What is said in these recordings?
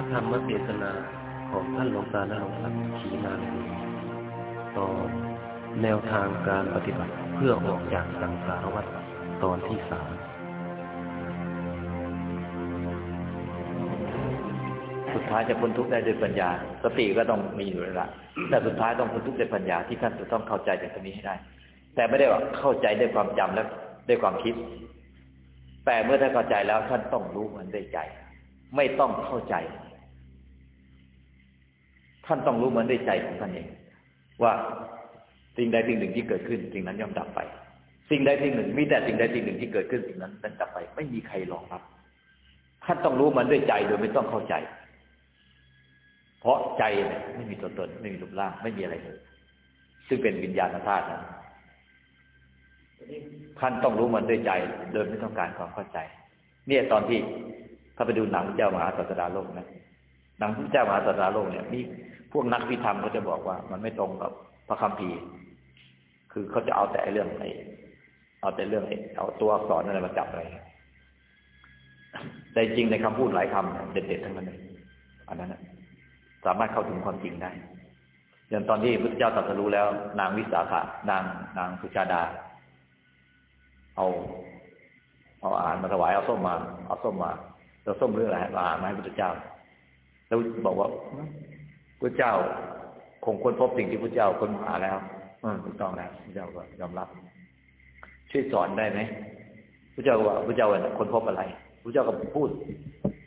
ระธรรมเทศนาของท่านหลวงตาณรงค์ศักดิ์ขีนานีตอนแนวทางการปฏิบัติเพื่อออกจากสังสารวัฏตอนที่สามสุดท้ายจะพ้นทุกข์ได้ด้วยปัญญา สติก็ต้องมีอยู่แล้วละแต่สุดท้ายต้องพ้นทุกข์ด้วยปัญญาที่ท่านจะต้องเข้าใจจากตรงนี้ให้ได้ แต่ไม่ได้ว่าเข้าใจด้วยความจำและด้วยความคิด แต่เมื่อท่านเข้าใจแล้วท่านต้องรู้มันด้วยใจ ไม่ต้องเข้าใจ ท่านต้องรู้มันด้วยใจของท่านเอง ว่าสิ่งใดสิ่งหนึ่งที่เกิดขึ้น สิ่งนั้นย่อมดับไป สิ่งใดสิ่งหนึ่ง มีแต่สิ่งใดสิ่งหนึ่งที่เกิดขึ้นสิ่งนั้นนั้นดับไป ไม่มีใครรองรับ ท่านต้องรู้มันด้วยใจโดยไม่ต้องเข้าใจ เพราะใจเนี่ยไม่มีตัวตน ไม่มีรูปร่างไม่มีอะไรเลยซึ่งเป็นวิญญาณธาตุนะท่านต้องรู้มันด้วยใจโดยไม่ต้องการความเข้าใจ เนี่ยตอนที่ถ้าไปดูหนังเจ้ามหาศาสดาโลกนะหนังเจ้ามหาศาสดาโลกเนี่ย มี พวกนักพิธรรมเขาจะบอกว่า มันไม่ตรงกับพระคัมภีร์ คือเขาจะเอาแต่เรื่องไอ้เอาแต่เรื่องไอ้เอาตัวอักษรอะไรมาจับอะไรแต่จริงในคำพูดหลายคำเด็ดๆทั้งนั้นเลยอันนั้นสามารถเข้าถึงความจริงได้อย่างตอนที่พระเจ้าตรัสรู้แล้ว นางวิสาขานางนางสุชาดา เอา เอาอาหารมาถวายเอาส้มมา เอาส้มมาเราส้มเรื่องอะไรอาหารมาให้พระเจ้า แล้วบอกว่า พระเจ้า คงค้นพบสิ่งที่พระเจ้าค้นหาแล้วถูกต้องแล้วพระเจ้าก็ยอมรับ ช่วยสอนได้ไหมพระเจ้าก็ว่าพระเจ้าเนี่ยค้นพบอะไรพระเจ้าก็พูด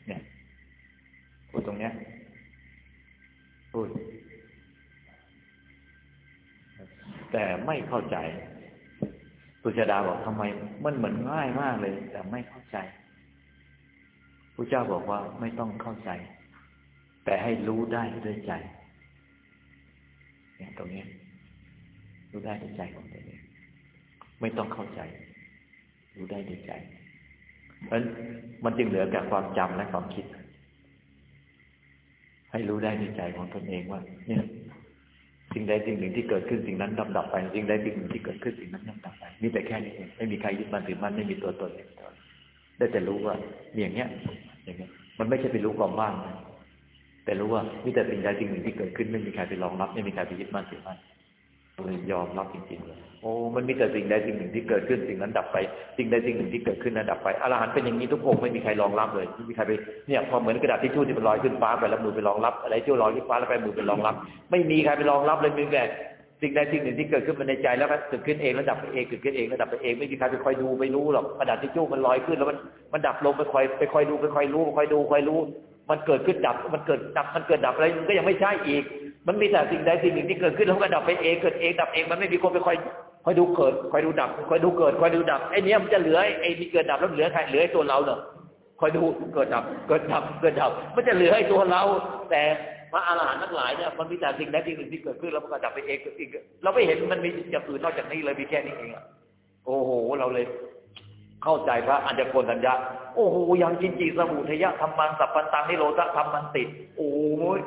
เนี่ย พูดตรงเนี้ย พูด แต่ไม่เข้าใจสุชาดาบอกทำไม มันเหมือนง่ายมากเลย แต่ไม่เข้าใจพระเจ้าบอกว่าไม่ต้องเข้าใจ แต่ให้รู้ได้ด้วยใจเนี่ยตรงนี้รู้ได้ด้วยใจของตัวเองไม่ต้องเข้าใจ รู้ได้ด้วยใจ เพราะมันจึงเหลือแต่ความจำและความคิด ให้รู้ได้ในใจของตนเองว่า เนี่ยสิ่งใดสิ่งหนึ่งที่เกิดขึ้นสิ่งนั้นดับดับไปสิ่งใดสิ่งหนึ่งที่เกิดขึ้นสิ่งนั้นย่อมดับไปมีแต่แค่นี้เองไม่มีใครยึดมั่นถือมั่นไม่มีตัวตนได้แต่รู้ว่าอย่างเงี้ย อย่างเงี้ย มันไม่ใช่ไปรู้ความว่างนะ แต่รู้ว่ามีแต่สิ่งใดสิ่งหนึ่งที่เกิดขึ้นไม่มีใครไปรองรับ ไม่มีใครไปยึดมั่นถือมั่นเลยยอมรับจริงๆเลยโอ้มันมีแต่สิ่งใดสิ่งหนึ่งที่เกิดขึ้นสิ่งนั้นดับไป สิ่งใดสิ่งหนึ่งที่เกิดขึ้นนั้นดับไปอรหันต์เป็นอย่างนี้ทุกองค์ไม่มีใครรองรับเลยไม่มีใครไปเนี่ยพอเหมือนกระดาษทิชชู่ที่มันลอยขึ้นฟ้าไปแล้วมือไปรองรับอะไรที่ลอยขึ้นฟ้าแล้วไปมือไปรองรับ ไม่มีใครไปรองรับเลยมีแต่ สิ่งใดสิ่งหนึ่งที่เกิดขึ้นมาในใจแล้วก็เกิดขึ้นเองแล้วดับไปเองเกิดขึ้นเองแล้วดับไปเองไม่มีใครไปคอยดูไปรู้หรอกกระดาษทิชชู่มันลอยขึ้นแล้วมันมันดับลงไปคอยไปคอยดูไปคอยรู้ไปคอยดูคอยรู้ มันเกิดขึ้นดับมันเกิดดับมันเกิดดับอะไรมันก็ยังไม่ใช่อีก มันมีแต่สิ่งใดสิ่งหนึ่งที่เกิดขึ้นแล้วก็ดับไปเองเกิดเองดับเองมันไม่มีคนไปคอยคอยดูเกิดคอยดูดับคอยดูเกิดคอยดูดับไอ้นี้มันจะเหลือไอ้มีเกิดดับแล้วเหลือใครเหลือตัวเราเนอะคอยดูเกิดดับเกิดดับเกิดดับ มันจะเหลือไอ้ตัวเรา แต่ พระอาหารหันต์ทั้งหลายเนี่ยมันมีแต่สิ่งใดสิ่งหนึ่งที่เกิดขึ้นแล้วมันก็ดับไปเองเกิดเองเราไม่เห็นมันมีอย่างอื่นนอกจากนี้เลยมีแค่นี้เองอะโอ้โห เราเลย เข้าใจพระอัญญโกณทัญญาโอ้โหยังจินจีสมุทยะธรรมังสัพพันตังนิโรธธรรมันติโอ้ย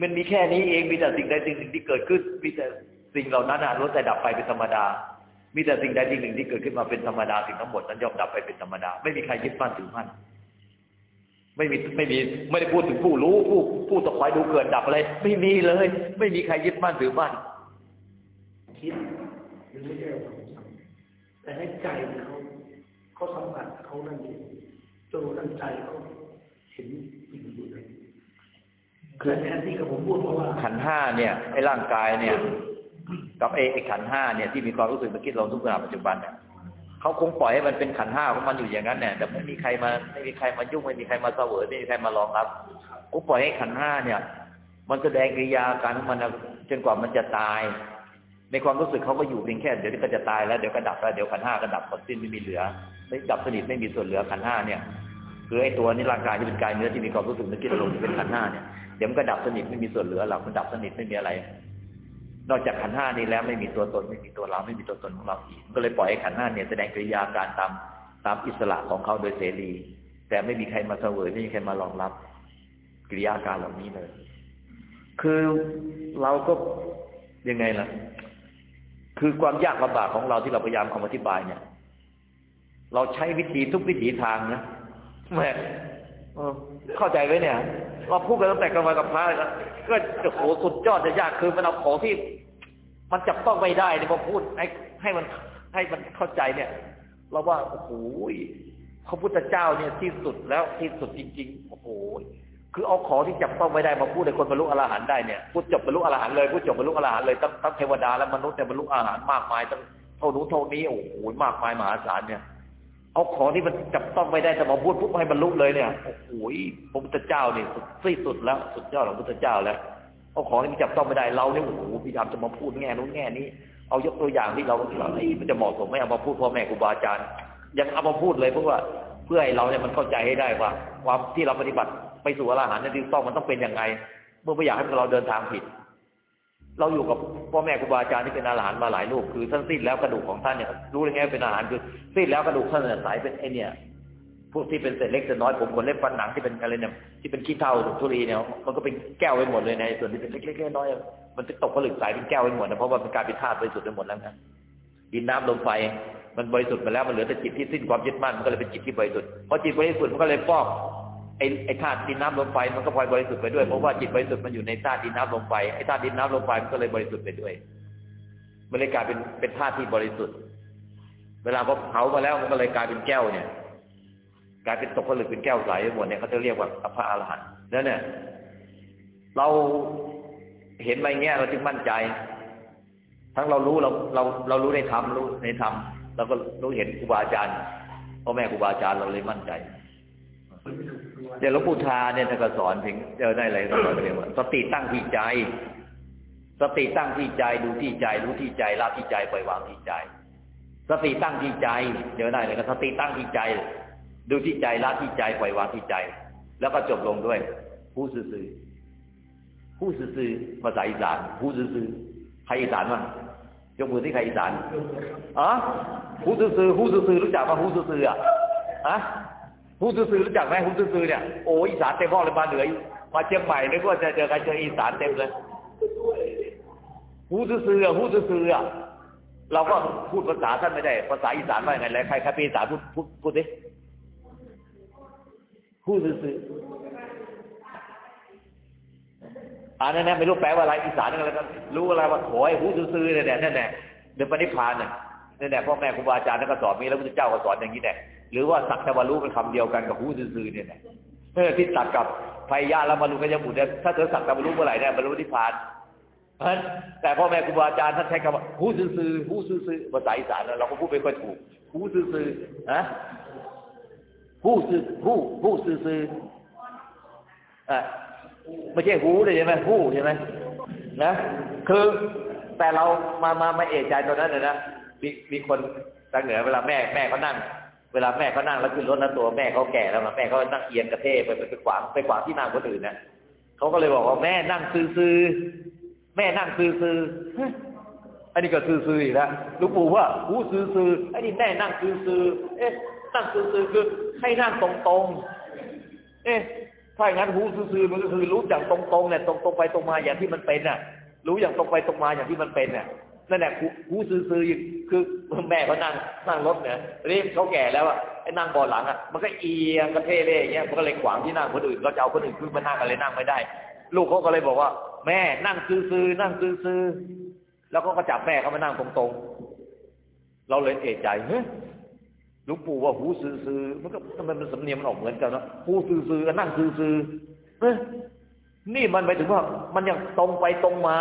มันมีแค่นี้เองมีแต่สิ่งใดสิ่งหนึ่งที่เกิดขึ้นมีแต่สิ่งเหล่านั้นนะล้วนแต่ดับไปเป็นธรรมดา มีแต่สิ่งใดสิ่งหนึ่งที่เกิดขึ้นมาเป็นธรรมดาสิ่งทั้งหมดนั้นย่อมดับไปเป็นธรรมดา ไม่มีใครยึดมั่นถือมั่น ไม่มีไม่มีไม่ได้พูดถึงผู้รู้ผู้ผู้ตะคอยดูเกิดดับอะไร ไม่มีเลย ไม่มีใครยึดมั่นถือมั่นคิดหรือไม่ใช่ความจำแต่ให้ใจเขาเขาสัมผัสเขานั่นเองจนนั่นใจเขาเห็นสิ่งอยู่เลยคือแทนที่กับผมพูดเพราะว่าขันห้าเนี่ยไอ้ร่างกายเนี่ย กับไอ้ไอ้ขันห้าเนี่ยที่มีความรู้สึกมาคิดเราทุกขณะปัจจุบันเนี่ย เขาคงปล่อยให้มันเป็นขันห้าของมันอยู่อย่างนั้นเนี่ยแต่ไม่มีใครมาไม่มีใครมายุ่งไม่มีใครมาเสวยไม่มีใครมารองรับกูปล่อยให้ขันห้าเนี่ย มันแสดงกิริยาการของมันจนกว่ามันจะตาย ในความรู้สึกเขาก็อยู่เพียงแค่เดี๋ยวก็จะตายแล้วเดี๋ยวก็ดับแล้วเดี๋ยวขันห้าก็ดับหมดสิ้นไม่มีเหลือไม่ดับสนิทไม่มีส่วนเหลือขันห้าเนี่ยคือไอ้ตัวนี้ร่างกายที่เป็นกายเนื้อที่มีความรู้สึกนึกคิดอารมณ์ที่เป็นขันห้าเนี่ยเดี๋ยวมันก็ดับสนิทไม่มีส่วนเหลือหรอกมันดับสนิทไม่มีอะไร นอกจากขันห้านี้แล้วไม่มีตัวตนไม่มีตัวเราไม่มีตัวตนของเราอีกก็เลยปล่อยให้ขันห้าเนี่ยแสดงกิริยาการตามตามอิสระของเขาโดยเสรี แต่ไม่มีใครมาเสวยไม่มีใครมารองรับกิริยาการเหล่านี้เลย คือเราก็ยังไงล่ะ คือความยากลำบากของเราที่เราพยายามคำอธิบายเนี่ย เราใช้วิธีทุกวิถีทางนะแม่ เข้าใจไหมเนี่ยเราพูดกันตั้งแต่กลางวันกับพระนะก็โอ้โหสุดยอดจะยากคือมันเอาของที่ มันจับต้องไม่ได้เนี่ยมาพูดให้ให้มันให้มันเข้าใจเนี่ย เราว่าโอ้โหพระพุทธเจ้าเนี่ยที่สุดแล้วที่สุดจริง ๆ โอ้โหคือเอาของที่จับต้องไม่ได้มาพูดให้คนบรรลุอรหันต์ได้เนี่ยพูดจบบรรลุอรหันต์เลยพูดจบบรรลุอรหันต์เลยทั้งทั้งเทวดาและมนุษย์แต่ยบรรลุอรหันต์มากมายทั้งเท่านู้นเท่านี้โอ้โหมากมายมหาศาลเนี่ย เอาของที่มันจับต้องไม่ได้แต่มาพูดปุ๊บให้บรรลุเลยเนี่ยโอ้โหพระพุทธเจ้าเนี่ยสุดที่สุดแล้ว สุดยอดของพระพุทธเจ้าแล้วเอาของที่มันจับต้องไม่ได้เราเนี่ยโอ้โหพยายามจะมาพูดแง่นู้นแง่นี้ เอายกตัวอย่างที่เราเราไอ้มันจะเหมาะสมไม่เอามาพูดพ่อแม่ครูบาอาจารย์ยังเอามาพูดเลยเพราะว่าเพื่อให้เราเนี่ยมันเข้าใจให้ได้ว่า ความที่เราปฏิบัติไปสู่อรหันต์เนี่ยที่ต้องมันต้องเป็นยังไง เมื่อไม่อยากให้เราเดินทางผิด เราอยู่กับพ่อแม่ครูบาอาจารย์ที่เป็นอรหันต์มาหลายรูปคือท่านสิ้นแล้วกระดูกของท่านเนี่ยรู้ยังไงเป็นอรหันต์คือสิ้นแล้วกระดูกท่านเนี่ยสายเป็นไอเนี่ยพวกที่เป็นเศษเล็กเศษน้อยผมคนเล็บฟันหนังที่เป็นอะไรเนี่ยที่เป็นขี้เถ้าทุลีเนี่ยมันก็เป็นแก้วไปหมดเลยในส่วนที่เป็นเล็กๆน้อยๆมันจะตกผลึกสายเป็นแก้วไปหมดนะเพราะว่าเป็นการเป็นธาตุบริสุทธิ์ไปหมดแล้วนะดินน้ำลมไฟมันบริสุทธิ์ไปแล้วมันเหลือแต่จิตที่สิ้นความยึดมั่นมันก็เลยเป็นจิตที่บริสุทธิ์พอจิตบริสุทธิ์มันก็เลยฟอก ไอ้ไอ้ธาตุดินน้ำลมไฟมันก็พลอยบริสุทธิ์ไปด้วยเพราะว่าจิตบริสุทธิ์มันอยู่ในธาตุดินน้ำลมไฟไอ้ธาตุดินน้ำลมไฟมันก็เลยบริสุทธิ์ไปด้วยมันเลยกลายเป็นเป็นธาตุที่บริสุทธิ์ เวลาเขาเผามาแล้วมันก็เลยกลายเป็นแก้วเนี่ย กลายเป็นตกผลึกเป็นแก้วใสหมดเนี่ยเขาจะเรียกว่าพระอรหันต์นั่นเนี่ยเราเห็นไปเงี้ยเราจึงมั่นใจ ทั้งเรารู้เราเราเรารู้ในธรรมรู้ในธรรมเราก็รู้เห็นครูบาอาจารย์พ่อแม่ครูบาอาจารย์เราเลยมั่นใจ เดี๋ยวหลวงปู่ทาเนี่ยท่านก็สอนถึงเจอได้อะไรก็สอนเรียกว่าสติตั้งที่ใจ สติตั้งที่ใจดูที่ใจ รู้ที่ใจละที่ใจปล่อยวางที่ใจ สติตั้งที่ใจเจอได้เลยก็สติตั้งที่ใจ ดูที่ใจละที่ใจปล่อยวางที่ใจ แล้วก็จบลงด้วย ผู้ซื่อผู้ซื่อภาษาอีสานผู้ซื่อใครอีสานบ้างยกมือที่ใครอีสานอ๋อฮู้ซื่อฮู้ซื่อรู้จักป่ะฮู้ซื่ออะอะ ฮู้ซื่อรู้จักไหมฮู้ซื่อเนี่ยโอ้อีสานเต็มห้องเลยมาเหนือมาเชียงใหม่นึกว่าจะเจอใครเจออีสานเต็มเลยฮู้ซื่ออะฮู้ซื่ออะเราก็พูดภาษาท่านไม่ได้ ภาษาอีสานว่าไงไรใครใครเป็นอีสานพูดพูดพูดดิฮู้ซื่ออ่านั่นนะไม่รู้แปลว่าอะไรอีสานอะไรกันรู้อะไรว่าโอยหูซื่อๆเนี่ยนั่นแหละเดินปณิพานเนี่ยนั่นแหละพ่อแม่ครูบาอาจารย์ท่านก็สอนมีแล้วพระเจ้าก็สอนอย่างนี้แหละ หรือว่าสักแต่ว่ารู้เป็นคำเดียวกันกับหูซื่อๆเนี่ยเออที่ตัดกับไฟยาแล้วมารู้กันยมุดเนี่ยถ้าเธอสักแต่ว่ารู้เมื่อไหร่เนี่ยบรรลุนิพพานเพราะแต่พ่อแม่ครูบาอาจารย์ท่านใช้คำว่าหูซื่อๆหูซื่อๆภาษาอีสานเราก็พูดไม่ค่อยถูกหูซื่อๆนะหูซื่อหูหูซื่อๆอะไม่ใช่หูเลยใช่ไหมหูใช่ไหมนะคือแต่เรามามามาเอะใจตอนนั้นเลยนะมีมีคนทางเหนือเวลาแม่แม่เขานั่ง เวลาแม่เขานั่งแล้วขึ้นรถนั้นตัวแม่เขาแก่แล้วมาแม่เขานั่งเอียงกระเทไปไปไปขวางไปขวางที่นั่งคนอื่นนะเขาก็เลยบอกว่าแม่นั่งซื่อแม่นั่งซื่ออันนี้ก็ซื่ออีกแล้วลูกปู่ว่าหูซื่ออันนี้แม่นั่งซื่อเอ๊ะนั่งซื่อคือให้นั่งตรงๆเอ๊ะถ้าอย่างนั้นหูซื่อมันก็คือรู้อย่างตรงๆเนี่ยตรงๆไปตรงมาอย่างที่มันเป็นน่ะ รู้อย่างตรงไปตรงมาอย่างที่มันเป็นเนี่ย นั่นแหละหูซื่อๆคือแม่เขานั่งนั่งรถเนี่ยนี่เขาแก่แล้วอะไอ้นั่งบอหลังอะมันก็เอียงกระเทเล่อย่างเงี้ยมันก็เลยขวางที่นั่งคนอื่นเราจะเอาคนอื่นขึ้นมานั่งกันเลยนั่งไม่ได้ ลูกเขาก็เลยบอกว่า แม่นั่งซื่อๆนั่งซื่อๆแล้วก็ก็จับแม่เขามานั่งตรงๆ เราเลยเอะใจเฮ้ยหลวงปู่ว่าหูซื่อๆมันก็ทำไมมันสำเนียงมันออกเหมือนกันนะหูซื่อๆกับนั่งซื่อๆเฮ้ยนี่มันไปถึงว่ามันยังตรงไปตรงมา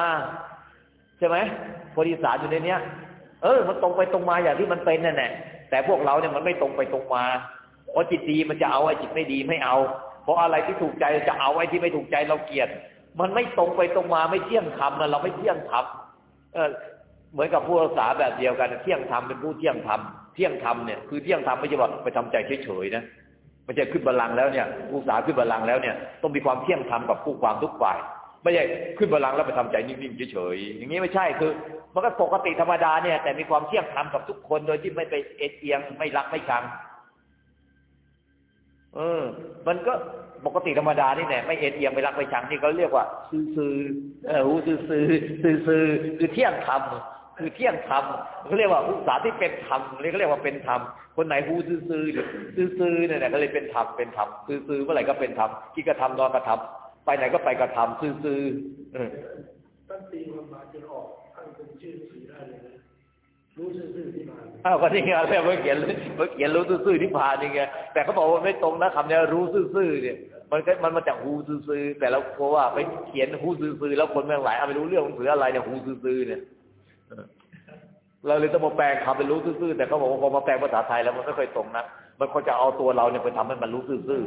ใช่ไหม บริสารอยู่ในเนี้ย เออ มันตรงไปตรงมาอย่างที่มันเป็นนั่นแหละแต่พวกเราเนี่ยมันไม่ตรงไปตรงมาเพราะจิตดีมันจะเอาไอ้จิตไม่ดีไม่เอา เพราะอะไรที่ถูกใจจะเอาไอ้ที่ไม่ถูกใจเราเกลียด มันไม่ตรงไปตรงมาไม่เที่ยงธรรมนะเราไม่เที่ยงธรรมเออเหมือนกับผู้รักษาแบบเดียวกัน เที่ยงธรรมเป็นผู้เที่ยงธรรมเที่ยงธรรมเนี่ยคือเที่ยงธรรมไม่ใช่ว่าไปทำใจเฉยๆนะม่ใช่ขึ้นบัลลังก์แล้วเนี่ยผู้สาขึ้นบัลลังก์แล้วเนี่ยต้องมีความเที่ยงธรรมกับผู้ความทุกฝ่าย ไม่ใช่ขึ้นบัลลังก์แล้วไปทำใจนิ่งๆเฉยๆอย่างนี้ไม่ใช่คือ มันก็ปกติธรรมดาเนี่ย แต่มีความเที่ยงธรรมกับทุกคนโดยที่ไม่ไปเอ็ดเอียงไม่รักไม่ชังเออ มันก็ปกติธรรมดานี่แหละไม่เอ็ดเอียงไม่รักไม่ชังนี่เขาเรียกว่า ซื่อๆเออหูซื่อๆซื่อๆคือเที่ยงธรรมคือเที่ยงธรรมเขาเรียกว่าอุตสาที่เป็นธรรมเรียกเรียกว่าเป็นธรรมคนไหนหูซื่อๆหรือซื่อๆเนี่ยก็เลยเป็นธรรมเป็นธรรมซื่อๆเมื่อไหร่ก็เป็นธรรมคิดกระทำนอนกระทำ ไปไหนก็ไปกระทำซื่อๆเออตั้งตีความหมายจนออกตั้งเป็นชื่อสื่อได้เลยนะรู้ซื่อๆที่มาอ้าวก็นี่ไงเมื่อเขียนเมื่อเขียนรู้ซื่อๆที่ผ่านนี่ไงแต่เขาบอกว่าไม่ตรงนะคำเนี้ยรู้ซื่อๆเนี่ย มันก็มันมาจากหูซื่อๆแต่เรากลัวว่าไปเขียนหูซื่อๆแล้วคนแม่งหลายเอาไม่รู้เรื่องหนังสืออะไรเนี่ยหูซื่อๆเนี่ยเออเราเลยต้องมาแปลงคำเป็นรู้ซื่อๆแต่เขาบอกว่าพอมาแปลงภาษาไทยแล้วมันไม่ค่อยตรงนะมันควรจะเอาตัวเราเนี่ยไปทำให้มันรู้ซื่อๆเออ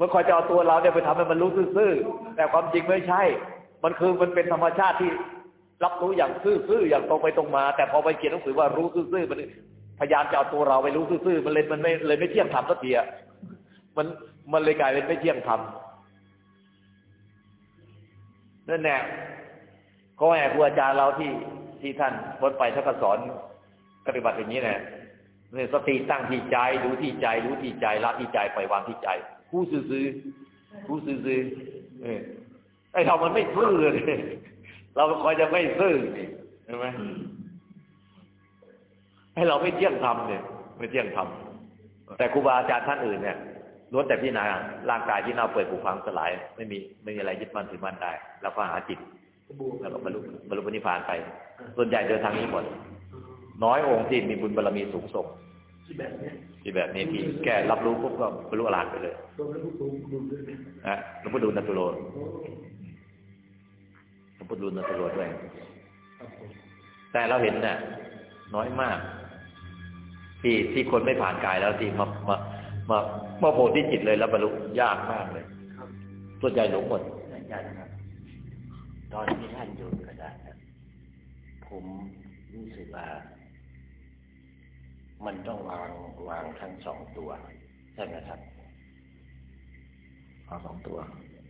มันควรจะเอาตัวเราเนี่ยไปทำให้มันรู้ซื่อๆแต่ความจริงไม่ใช่ มันคือมันเป็นธรรมชาติที่รับรู้อย่างซื่อๆอย่างตรงไปตรงมา แต่พอไปเขียนหนังสือว่ารู้ซื่อๆมันพยายามจะเอาตัวเราไปรู้ซื่อๆมันเลยมันไม่เลยไม่เที่ยงธรรมสักทีอะมันมันเลยกลายเป็นไม่เที่ยงธรรมนั่นแหละก็แอบครูอาจารย์เราที่ที่ท่านพ้นไปท่านก็สอนปฏิบัติอย่างนี้แหละเนี่ยสติตั้งที่ใจรู้ที่ใจรู้ที่ใจละที่ใจปล่อยวางที่ใจ ผู้อซื่อๆผู้ซื่อเออไอ้เรามันไม่ซื่อเลยเราคอยจะไม่ซื่อนี่ใช่ไหมให้เราไม่เที่ยงธรรมเนี่ยไม่เที่ยงธรรมแต่ครูบาอาจารย์ท่านอื่นเนี่ยล้วนแต่พิจารณาร่างกายที่เน่าเปื่อยผุพังสลาย ไม่มีไม่มีอะไรยึดมั่นถือมั่นได้ แล้วก็หาจิตแล้วก็บรรลุบรรลุนิพพานไป ส่วนใหญ่เดินทางนี้หมดน้อยองค์ที่มีบุญบารมีสูงส่ง ที่แบบเนี้ยที่แบบนี้ที่แค่รับรู้ปุ๊บก็บรรลุอรหันต์ไปเลยตัวนั้นผู้สูงดูด้วยไหมนะหลวงพ่อดูลนัตุโลโอ้หลวงพ่อดูลนัตุโลด้วยครับผมแต่เราเห็นน่ะ น้อยมาก ที่ที่คนไม่ผ่านกายแล้วที่มามามามาโผล่ที่จิตเลยแล้วบรรลุยากมากเลยครับส่วนใหญ่หลงหมดอาจารย์ครับตอนที่ท่านอยู่กระดาษครับผมรู้สึกว่า มันต้องวางวางทั้งสองตัว ใช่ไหมครับเอาสองตัว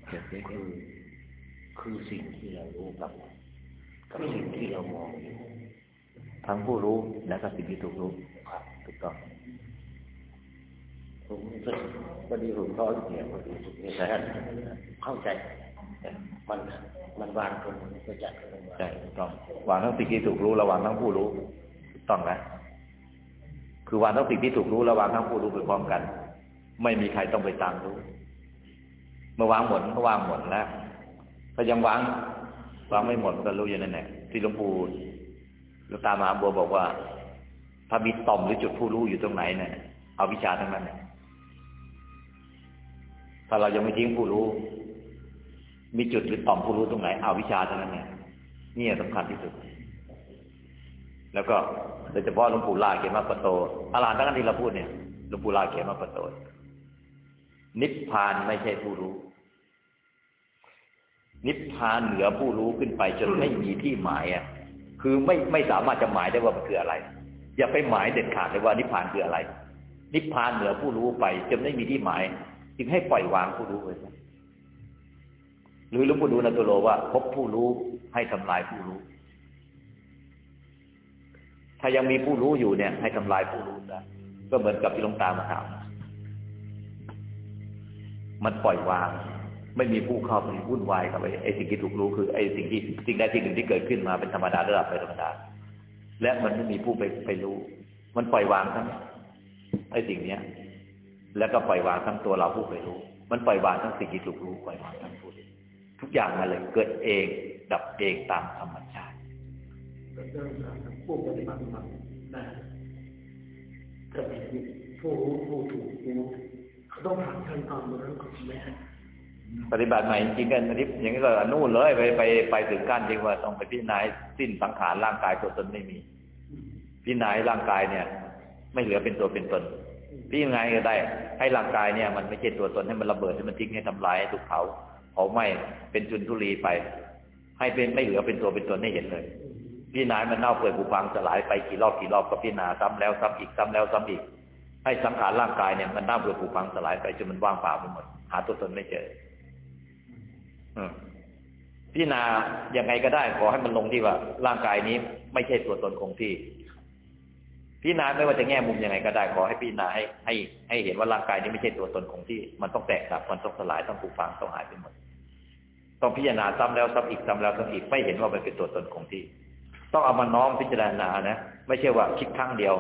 เก็บไว้คือ คือสิ่งที่เรารู้กับกับสิ่งที่เรามองอยู่ทั้งผู้รู้และก็สิ่งที่ถูกรู้ครับถูกต้องผมรู้สึกพอดีผมก็เหี่ยวพอดีสุดนี่แต่ท่านเข้าใจแต่มันมันวางตรงนี้ก็จัดตรงนี้ใช่ถูกต้องวางทั้งสิ่งที่ถูกรู้ระวางทั้งผู้รู้ถูกต้องนะ คือวางทั้งสิ่งที่ถูกรู้ระวางทั้งผู้รู้ไปพร้อมกัน ไม่มีใครต้องไปตามรู้ เมื่อวางหมดก็วางหมดแล้วถ้ายังวางวางไม่หมดก็รู้อยู่นั่นแหละที่หลวงปู่หลวงตามหาบัวบอกว่า ถ้ามีต่อมหรือจุดผู้รู้อยู่ตรงไหนเนี่ยเอาวิชาทั้งนั้นถ้าเรายังไม่ทิ้งผู้รู้ มีจุดหรือต่อมผู้รู้ตรงไหนเอาวิชาเท่านั้นเนี่ยนี่สำคัญที่สุด แล้วก็ โดยเฉพาะหลวงปู่ลาเขียนมาประโตอาลานทั้งกันที่เราพูดเนี่ยหลวงปู่ลาเขียนมาประโต นิพพานไม่ใช่ผู้รู้ นิพพานเหนือผู้รู้ขึ้นไปจนไม่มีที่หมายอะ คือไม่ไม่สามารถจะหมายได้ว่ามันคืออะไร อย่าไปหมายเด็ดขาดเลยว่านิพพานคืออะไร นิพพานเหนือผู้รู้ไปจนไม่มีที่หมาย จึงให้ปล่อยวางผู้รู้ไปซะหรือหลวงปู่ดูลนตุโลว่าพบผู้รู้ให้ทำลายผู้รู้ ถ้ายังมีผู้รู้อยู่เนี่ย ให้ทำลายผู้รู้ได้ก็เหมือนกับที่ลงตามาถามมันปล่อยวาง ไม่มีผู้เข้าไปวุ่นวายกับไอ้สิ่งที่ถูกรู้คือไอ้สิ่งที่สิ่งใดสิ่งหนึ่งที่เกิดขึ้นมาเป็นธรรมดาระดับไปธรรมดา และมันไม่มีผู้ไปไปรู้ มันปล่อยวางทั้งไอ้สิ่งเนี้ย แล้วก็ปล่อยวางทั้งตัวเราผู้ไปรู้ มันปล่อยวางทั้งสิ่งที่ถูกรู้ปล่อยวางทั้งผู้รู้ทุกอย่างมาเลยเกิดเองดับเองตามธรรมชาติ ก็เริ่มจากผู้ปฏิบัติธรรมได้จะมีผู้รู้ผู้ถูกรู้เขาต้องผ่านขั้นตอนตรงนั้นก่อนใช่ไหมฮะปฏิบัติใหม่จริงๆกันนิดอย่างนี้ก็นู่นเลยไปไปไปถึงขั้นจริงว่าต้องไปพิจารณาสิ้นสังขารร่างกายตัวตนไม่มี พิจารณาร่างกายเนี่ย ไม่เหลือเป็นตัวเป็นตนพิจารณาก็ได้ ให้ร่างกายเนี่ย มันไม่ใช่ตัวตนให้มันระเบิดให้มันทิ้งให้ทำลายให้ถูกเผาเผาไหม้เป็นจุนทุลีไป ให้เป็นไม่เหลือเป็นตัวเป็นตนให้เห็นเลย พิจารณามันเน่าเปื่อยผุพังสลายไปกี่รอบกี่รอบก็พิจารณาซ้ำแล้วซ้ำอีกซ้ำแล้วซ้ำอีก ให้สังขารร่างกายเนี่ยมันเน่าเปื่อยผุพังสลายไปจนมันว่างเปล่าไปหมด หาตัวตนไม่เจอ อืมพิจารณายังไงก็ได้ ขอให้มันลงที่ว่า ร่างกายนี้ไม่ใช่ตัวตนคงที่พิจารณาไม่ว่าจะแง่มุมยังไงก็ได้ขอให้พิจารณาให้ให้ให้เห็นว่าร่างกายนี้ไม่ใช่ตัวตนคงที่ มันต้องแตกดับมันต้องสลายต้องผุพังต้องหายไปหมดต้องพิจารณาซ้ำแล้วซ้ำอีกซ้ำแล้วซ้ำอีกไม่เห็นว่ามันเป็นตัวตนของที่ ต้องเอามาน้อมพิจารณานะไม่ใช่ว่าคิดครั้งเดียว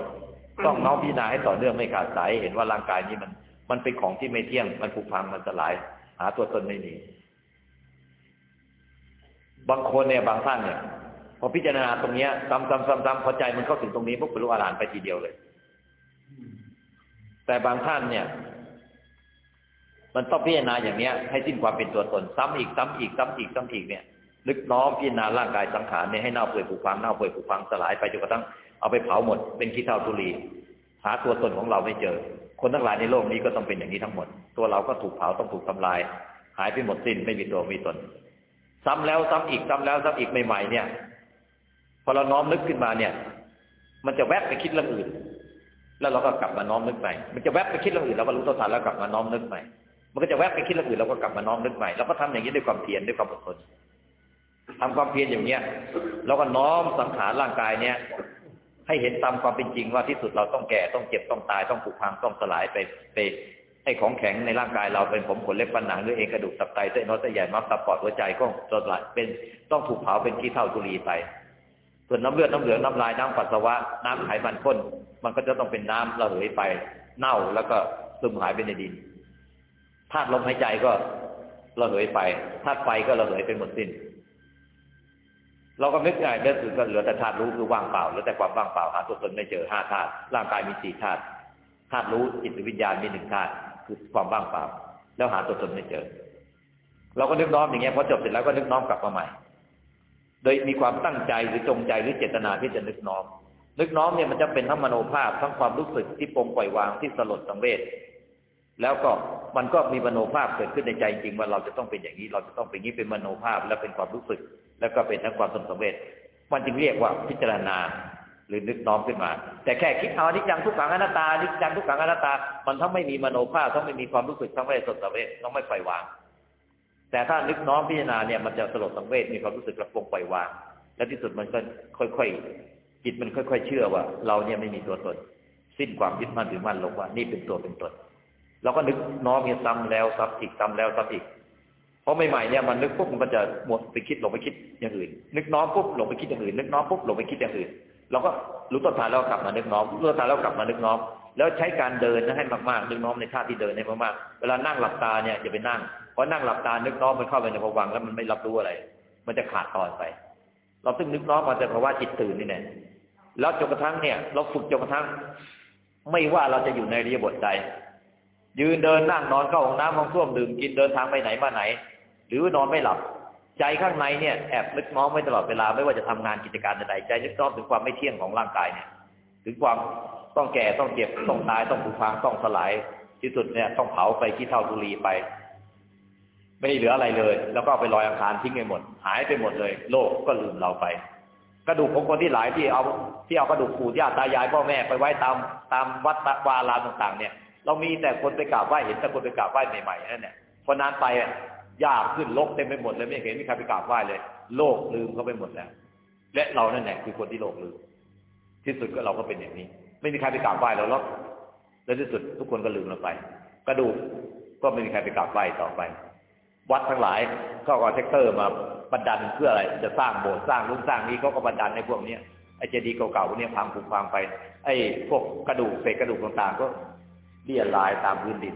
ต้องน้อมพิจารณาให้ต่อเนื่องไม่ขาดสายเห็นว่าร่างกายนี้มัน มันเป็นของที่ไม่เที่ยง มันผุพังมันสลาย หาตัวตนไม่มีบางคนเนี่ยบางท่านเนี่ยพอพิจารณาตรงเนี้ยซ้ำซ้ำซ้ำซ้ำพอใจมันเข้าถึงตรงนี้พวกบรรลุอรหันต์ไปทีเดียวเลย แต่บางท่านเนี่ย มันต้องพิจารณาอย่างเนี้ย ให้สิ้นความเป็นตัวตน ซ้ำอีกซ้ำอีกซ้ำอีกซ้ำอีกเนี่ย นึกน้อมพิจารณาร่างกายสังขารเนี่ยให้เน่าเปื่อยผุพังเน่าเปื่อยผุพังสลายไปจนกระทั่งเอาไปเผาหมด เป็นขี้เถ้าทุลีหาตัวตนของเราไม่เจอ คนทั้งหลายในโลกนี้ก็ต้องเป็นอย่างนี้ทั้งหมด ตัวเราก็ถูกเผาต้องถูกทำลาย หายไปหมดสิ้นไม่มีตัวมีตน ซ้ำแล้วซ้ำอีกซ้ำแล้วซ้ำอีกใหม่ๆเนี่ย พอเราน้อมนึกขึ้นมาเนี่ย มันจะแวบไปคิดเรื่องอื่น แล้วเราก็กลับมาน้อมนึกใหม่ มันจะแวบไปคิดเรื่องอื่นเราก็รู้ตัวทันแล้วกลับมาน้อมนึกใหม่ มันก็จะแวบไปคิดเรื่องอื่นเราก็กลับมาน้อมนึกใหม่เราก็ทำอย่างนี้ด้วยความเพียรด้วยความอดทน ทำความเพียรอย่างเนี้ยเราก็น้อมสังขารร่างกายเนี้ยให้เห็นตามความเป็นจริงว่าที่สุดเราต้องแก่ต้องเจ็บต้องตายต้องผุพังต้องสลายไปไปไอ้ของแข็งในร่างกายเราเป็นผมขนเล็บฟันหนังหรือเองกระดูกตับไตเส้นน้อยเส้นใหญ่มัฟตับปอดหัวใจก็สลายเป็นต้องถูกเผาเป็นขี้เถ้าตุลีไป ส่วนน้ำเลือดน้ำเหลืองน้ำลายน้ำปัสสาวะน้ำไขมันข้น มันก็จะต้องเป็นน้ำระเหยไปเน่าแล้วก็ซึมหายไปในดินธาตุลมหายใจก็ระเหยไปธาตุไฟก็ระเหยไปหมดสิ้น เราก็นึกง่ายก็คือก็เหลือแต่ธาตุรู้คือว่างเปล่าเหลือแต่ความว่างเปล่าหาตัวตนไม่เจอห้าธาตุร่างกายมีสี่ธาตุธาตุรู้จิตวิญญาณมีหนึ่งธาตุคือความว่างเปล่า แล้วหาตัวตนไม่เจอ เราก็นึกน้อมอย่างเงี้ยพอจบเสร็จแล้วก็นึกน้อมกลับมาใหม่ โดยมีความตั้งใจหรือจงใจหรือเจตนาที่จะนึกน้อม นึกน้อมเนี่ยมันจะเป็นทั้งมโนภาพทั้งความรู้สึกที่ปรงปล่อยวางที่สลดสังเวชแล้วก็มันก็มีมโนภาพเกิดขึ้นในใจจริงว่าเราจะต้องเป็นอย่างนี้ เราจะต้องเป็นนี้เป็นมโนภาพและเป็นความรู้สึก แล้วก็เป็นทั้งความสมสังเวชมันจึงเรียกว่าพิจารณาหรือนึกน้อมขึ้นมา แต่แค่คิดเอานิจังทุกขังอนัตตานิจังทุกขังอนัตตา มันถ้าไม่มีมโนภาพถ้าไม่มีความรู้สึกทั้งไม่สมสังเวชต้องไม่ปล่อยวาง แต่ถ้านึกน้อมพิจารณาเนี่ยมันจะสลดสังเวชมีความรู้สึกกระปงปล่อยวาง และที่สุดมันก็ค่อยๆจิตมันค่อย ๆ เชื่อว่า เราเนี่ยไม่มีตัวตน สิ้นความยึดมั่นถือมั่นลงว่า นี่เป็นตัวเป็นตนเราก็นึกน้อมเนี่ยซ้ำแล้วซ้ำอีกซ้ำแล้วซ้ำอีก ราะใหม่ๆเนี่ยมันนึกปุ๊บมันก็จะหมดไปคิดหลงไปคิดอย่างอื่น นึกน้อมปุ๊บหลงไปคิดอย่างอื่น นึกน้อมปุ๊บหลงไปคิดอย่างอื่น เราก็รู้ต้นทางแล้วกลับมานึกน้อมรู้ต้นทางแล้วกลับมานึกน้อม แล้วใช้การเดินให้มากๆ นึกน้อมในท่าที่เดินให้มากๆ เวลานั่งหลับตาเนี่ยอย่าไปนั่ง เพราะนั่งหลับตา นึกน้อมมันเข้าไปในภวังแล้วมันไม่รับรู้อะไร มันจะขาดตอนไป เราต้องนึกน้อมมาแต่ภาวะจิตตื่นนี่แน่แล้วจนกระทั่งเนี่ย เราฝึกจนกระทั่ง ไม่ว่าเราจะอยู่ในรียบทใดยืนเดินนั่งนอนเข้าห้องน้ำห้องส้วมดื่มกินเดินทางไปไหนมาไหน หรือนอนไม่หลับ ใจข้างในเนี่ยแอบนึกน้อมไว้ตลอดเวลาไม่ว่าจะทำงานกิจการใดใจนึกน้อมถึงความไม่เที่ยงของร่างกายเนี่ย ถึงความต้องแก่ต้องเจ็บต้องตายต้องผุพังต้องสลายที่สุดเนี่ยต้องเผาไปที่เท่าทุลีไป ไม่เหลืออะไรเลย แล้วก็ไปลอยอังคารทิ้งไปหมด หายไปหมดเลย โลกก็ลืมเราไปกระดูกของคนที่หลายที่เอาที่เอากระดูกปู่ย่าตายายพ่อแม่ไปไว้ตามตามวัดวารามต่าง ๆ เนี่ย เรามีแต่คนไปกราบไหว้เห็นแต่คนไปกราบไหว้ใหม่ๆนั่นเนี่ยพอนานไป หญ้าขึ้นรกเต็มไปหมดเลยไม่เห็นมีใครไปกราบไหว้เลย โลกลืมเขาไปหมดแล้ว และเรานั่นแหละคือคนที่โลกลืม ที่สุดก็เราก็เป็นอย่างนี้ ไม่มีใครไปกราบไหว้เราหรอกแล้วที่สุดทุกคนก็ลืมเราไป กระดูกก็ไม่มีใครไปกราบไหว้ต่อไป วัดทั้งหลายก็เอาแทรกเตอร์มาดันดันเพื่ออะไรจะสร้างโบสถ์สร้างนู่นสร้างนี่เขาก็มาดันไอ้พวกเนี้ยไอ้เจดีย์เก่าๆพวกนี้พังผุพังไป ไอ้พวกกระดูกเศษกระดูกต่างๆก็เลี่ยลายตามพื้นดิน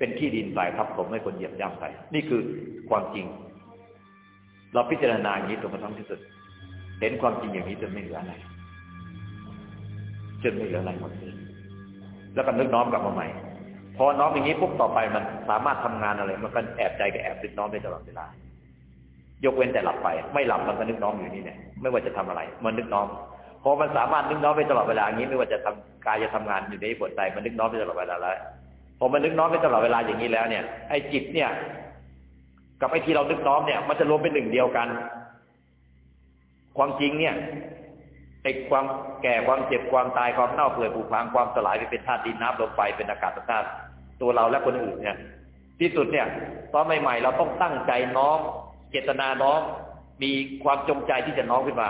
เป็นที่ดินไปทับถมให้คนเหยียบย่ำไป นี่คือความจริง เราพิจารณาอย่างนี้จนกระทั่งที่สุด เห็นความจริงอย่างนี้จนไม่เหลืออะไรจนไม่เหลืออะไรหมดเลยแล้วก็นึกน้อมกลับมาใหม่ พอน้อมอย่างนี้ปุ๊บต่อไปมันสามารถทำงานอะไร มันก็แอบใจก็แอบนึกน้อมได้ตลอดเวลา ยกเว้นแต่หลับไป ไม่หลับมันก็นึกน้อมอยู่นี่เนี่ย ไม่ว่าจะทำอะไร มันนึกน้อม พอมันสามารถนึกน้อมไปตลอดเวลาอย่างนี้ ไม่ว่าจะทำกายจะทำงานอยู่ในบทใจมันนึกน้อมไปตลอดเวลาแล้ว พอมันนึกน้อมไปตลอดเวลาอย่างนี้แล้วเนี่ยไอ้จิตเนี่ย กับไอ้ที่เรานึกน้อมเนี่ย มันจะรวมเป็นหนึ่งเดียวกัน ความจริงเนี่ยไอ้ความแก่ความเจ็บความตายความเน่าเปื่อยผุพังความสลายไปเป็นธาตุดินน้ำลมไฟเป็นอากาศธาตุตัวเราและคนอื่นเนี่ย ที่สุดเนี่ยตอนใหม่ๆเราต้องตั้งใจน้อมเจตนาน้อมมีความจงใจที่จะน้อมขึ้นมา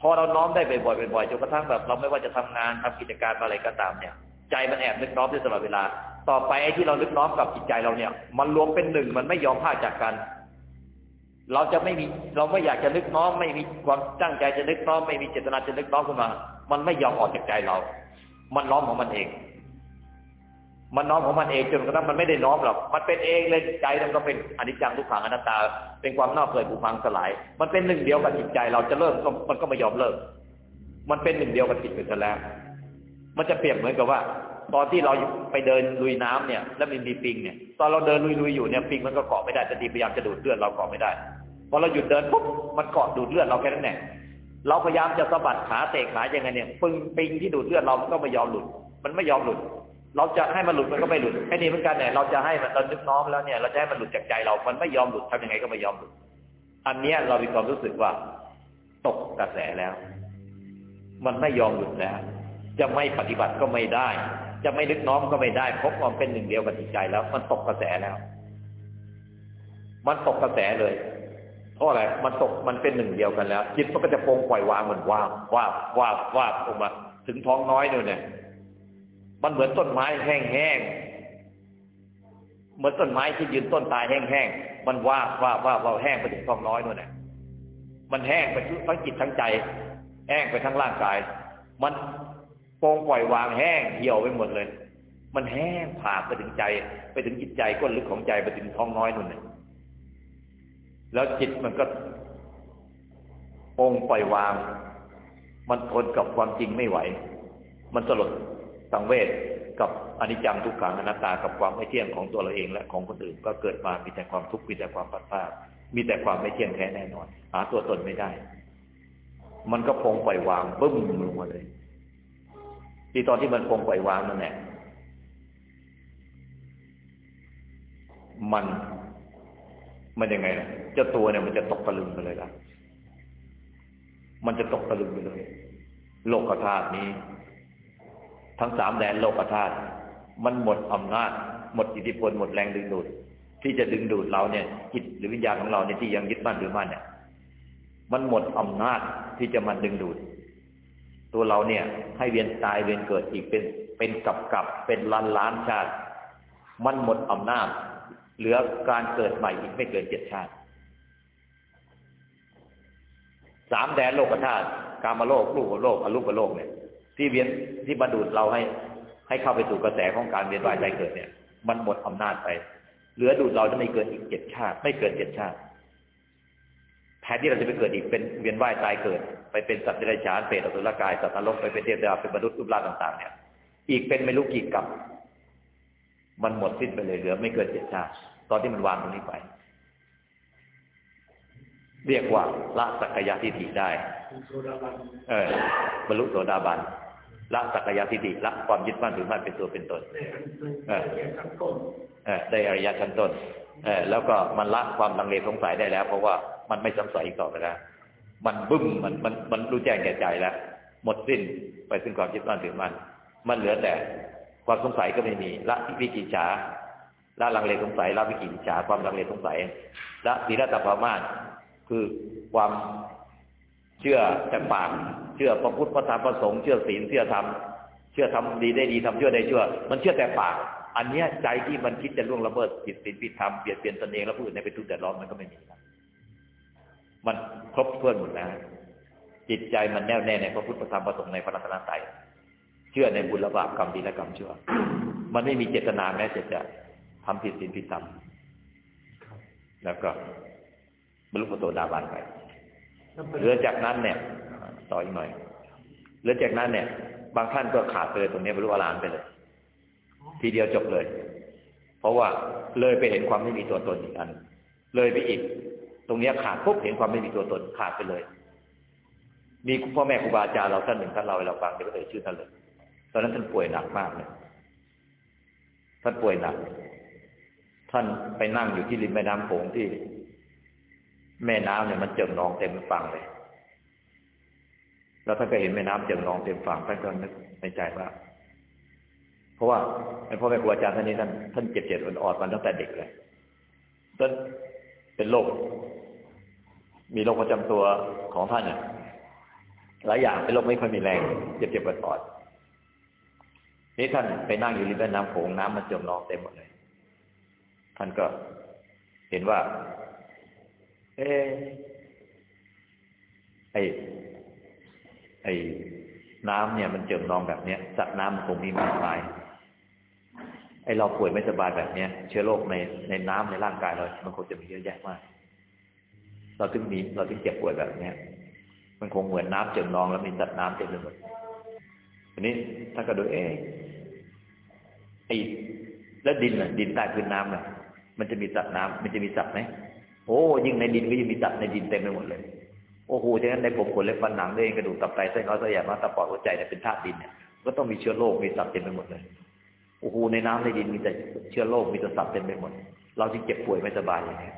พอเราน้อมได้บ่อยๆบ่อยๆจนกระทั่งแบบเราไม่ว่าจะทำงานทำกิจการอะไรก็ตามเนี่ย ใจมันแอบนึกน้อมอยู่ตลอดเวลา ต่อไปไอ้ที่เรานึกน้อมกับจิตใจเราเนี่ย มันรวมเป็นหนึ่งมันไม่ยอมพลาดจากกัน เราจะไม่มีเราไม่อยากจะนึกน้อมไม่มีความตั้งใจจะนึกน้อมไม่มีเจตนาจะนึกน้อมขึ้นมา มันไม่ยอมออกจากใจเรา มันน้อมของมันเอง มันน้อมของมันเองจนกระทั่งมันไม่ได้น้อมหรอกมันเป็นเองเลยใจมันก็เป็นอนิจจังทุกขังอนัตตา เป็นความน่าเปื่อยผุพังสลาย มันเป็นหนึ่งเดียวกับจิตใจ เราจะเลิกมันก็ไม่ยอมเลิก มันเป็นหนึ่งเดียวกับจิตไปซะแล้ว มันจะเปรียบเหมือนกับว่า ตอนที่เราไปเดินลุยน้ำเนี่ย แล้วมีมีปิงเนี่ย ตอนเราเดินลุยๆอยู่เนี่ยปิงมันก็เกาะไม่ได้แต่ดีพยายามจะดูดเลือดเราเกาะไม่ได้พอเราหยุดเดินปุ๊บมันเกาะดูดเลือดเราแค่นั้นแหละเราพยายามจะสะบัดขาเตะขายังไงเนี่ยปึงปิงที่ดูดเลือดเรามันก็ไม่ยอมหลุด มันไม่ยอมหลุด เราจะให้มันหลุดมันก็ไม่หลุดแค่นี้เหมือนกันเนี่ยเราจะให้มันเรานึกน้อมแล้วเนี่ยเราจะให้มันหลุดจากใจเรา มันไม่ยอมหลุดทำยังไงก็ไม่ยอมหลุด อันเนี้ยเรามีความรู้สึกว่า ตกกระแสแล้ว มันไม่ยอมหลุดแล้ว จะไม่ปฏิบัติก็ไม่ได้ จะไม่นึกน้อมก็ไม่ได้พบความเป็นหนึ่งเดียวกับจิตใจแล้ว มันตกกระแสแล้ว มันตกกระแสเลยเพราะอะไร มันตกมันเป็นหนึ่งเดียวกันแล้ว จิตมันก็จะโปร่งปล่อยวางเหมือนว่าวว่าวว่าวว่าวออกมา ถึงท้องน้อยเนี่ยมันเหมือนต้นไม้แห้งๆเหมือนต้นไม้ที่ยืนต้นตายแห้งๆมันว่าว่าว่าว่าแห้งไปถึงท้องน้อยนู่นเนี่ยมันแห้งไปทั้งจิตทั้งใจ แห้งไปทั้งร่างกาย มัน ปร่งปล่อยวางแห้งเหี่ยวไปหมดเลย มันแห้งผ่าไปถึงใจ ไปถึงจิตใจก้นลึกของใจไปถึงท้องน้อยนู่นเนี่ยแล้วจิตมันก็โปร่งปล่อยวาง มันทนกับความจริงไม่ไหว มันสลดสังเวชกับอนิจจังทุกขังอนัตตากับความไม่เที่ยงของตัวเราเองและของคนอื่นก็เกิดมามีแต่ความทุกข์มีแต่ความปัดพลาดมีแต่ความไม่เที่ยงแท้แน่นอน หาตัวตนไม่ได้ มันก็พงปล่อยวางบึ้มลงมาเลย ที่ตอนที่มันพงปล่อยวางนั่นแหละมันมันยังไงนะเจ้าตัวเนี่ยมันจะตกตะลึงไปเลยละมันจะตกตะลึงไปเลย โลกธาตุนี้ ทั้งสามแดนโลกธาตุมันหมดอำนาจ หมดอิทธิพลหมดแรงดึงดูด ที่จะดึงดูดเราเนี่ยจิตหรือวิญญาณของเราเนี่ยที่ยังยึดมั่นหรือมั่นเนี่ย มันหมดอำนาจที่จะมาดึงดูด ตัวเราเนี่ย ให้เวียนตายเวียนเกิดอีกเป็นเป็นกับกับเป็นล้านล้านชาติ มันหมดอำนาจ เหลือการเกิดใหม่อีกไม่เกินเจ็ดชาติสามแดนโลกธาตุกามโลกลูกโลกอรูปโลกเนี่ย ที่เวียนที่บรรดุเราให้ ให้เข้าไปสู่กระแสของการเวียนว่ายใจเกิดเนี่ย มันหมดอำนาจไป เหลือดูดเราจะไม่เกินอีกเจ็ดชาติ ไม่เกินเจ็ดชาติแทนที่เราจะไปเกิดอีกเป็นเวียนว่ายตายเกิด ไปเป็นสัตว์เดรัจฉานเปรตอสุรกายสัตว์นรกไปเป็นเทพดาวเป็นมนุษย์รูปร่างต่าง ๆ เนี่ย อีกเป็นไม่รู้กี่กับ มันหมดสิ้นไปเลยเหลือ ไม่เกินเจ็ดชาติตอนที่มันวางตรงนี้ไป เรียกว่าละสักยะทิฏฐิได้เออบรรลุโสดาบันละสักยะทิฏฐิละความยึดมั่นถือมั่นเป็นตัวเป็นตนเออได้อริยชั้นต้นเออแล้วก็มันละความลังเลสงสัยได้แล้ว เพราะว่ามันไม่สงสัยอีกต่อไปแล้ว มันบึ้มมันมันมันรู้แจ้งแก่ใจแล้ว หมดสิ้นไปสิ้นความยึดมั่นถือมั่นมันเหลือแต่ความสงสัยก็ไม่มีละวิกิจฉาละลังเลสงสัยละวิกิจฉาความลังเลสงสัยละศีลตปามาสคือความเชื่อแต่ปากเชื่อพระพุทธพระธรรมพระสงฆ์เชื่อศีลเชื่อธรรมเชื่อทำดีได้ดีทำชั่วได้ชั่ว มันเชื่อแต่ปาก อันเนี้ยใจที่มันคิดจะล่วงละเมิดจิตศีลผิดธรรมเปลี่ยนเปลี่ยนตนเองแล้วผู้อื่นในไปทุกข์เดือดร้อนมันก็ไม่มี มันครบถ้วนหมดนะจิตใจมันแน่วแน่ในพระพุทธธรรมประสงค์ในพระรัตนตรัยเชื่อในบุญและบาปกรรมดีและกรรมชั่ว มันไม่มีเจตนาแม้จะจะทำผิดศีลผิดธรรมแล้วก็บรรลุปโตดาบันไปเหลือจากนั้นเนี่ย ต่ออีกหน่อยเหลือจากนั้นเนี่ย บางท่านก็ขาดเลยตรงนี้บรรลุอรหันต์ไปเลย ทีเดียวจบเลย เพราะว่าเลยไปเห็นความไม่มีตัวตนอีกอัน เลยไปอีก รงนี้ขาดปุ๊บเห็นความไม่มีตัวตนขาดไปเลย มีพ่อแม่ครูบาอาจารย์เราท่านหนึ่งท่านเราเราฟังเดี๋ยวก็เลยชื่อท่านเลยตอนนั้นท่านป่วยหนักมากเลยท่านป่วยหนัก ท่านไปนั่งอยู่ที่ริมแม่น้ำโขงที่ แม่น้ำเนี่ยมันเจิ่งนองเต็มฝั่งเลย แล้วท่านก็เห็นแม่น้ำเจิ่งนองเต็มฝั่งท่านก็นึกในใจว่าเพราะว่าพ่อแม่ครูอาจารย์ท่านนี้ท่านท่านเจ็บเจ็บอ่อนๆมาตั้งแต่เด็กเลยท่านเป็นโรค มีโรคประจำตัวของท่านเนี่ยหลายอย่างเป็นโรคไม่ค่อยมีแรงเจ็บเจ็บอ่อนนี่ท่านไปนั่งอยู่ริมแม่น้ำโขงน้ำมันจมนองเต็มหมดเลย ท่านก็เห็นว่า เอไอไอน้ำเนี่ยมันเจิ่งนองแบบเนี้ยสัตว์น้ำมันคงมีมากมายไอเราป่วยไม่สบายแบบเนี้ย เชื้อโรคในในน้ำในร่างกายเรา มันคงจะมีเยอะแยะมาก เราถึงมีเราถึงเจ็บป่วยแบบเนี้ย มันคงเหมือนน้ำเจิ่งนองแล้วมีสัตว์น้ำเต็มไปหมดทีนี้ถ้าก็ดูเอ๊ไอ้แล้วดินน่ะ ดินใต้พื้นน้ำน่ะ มันจะมีสัตว์น้ำมันจะมีสัตว์ไหมโอ้ยิ่งในดินก็ยังมีสัตว์ในดินเต็มไปหมดเลยโอ้โหฉะนั้นในผมขนเล็บฟันหนังเองกระดูกตับไตเส้นเขาสยามมาตาปอดหัวใจเนี่ยเป็นธาตุดินเนี่ยก็ต้องมีเชื้อโรคมีสัตว์เต็มไปหมดเลยโอ้โหในน้ำในดินมีแต่เชื้อโรคมีแต่สัตว์เต็มไปหมด เราจึงเจ็บป่วยไม่สบายอย่างนี้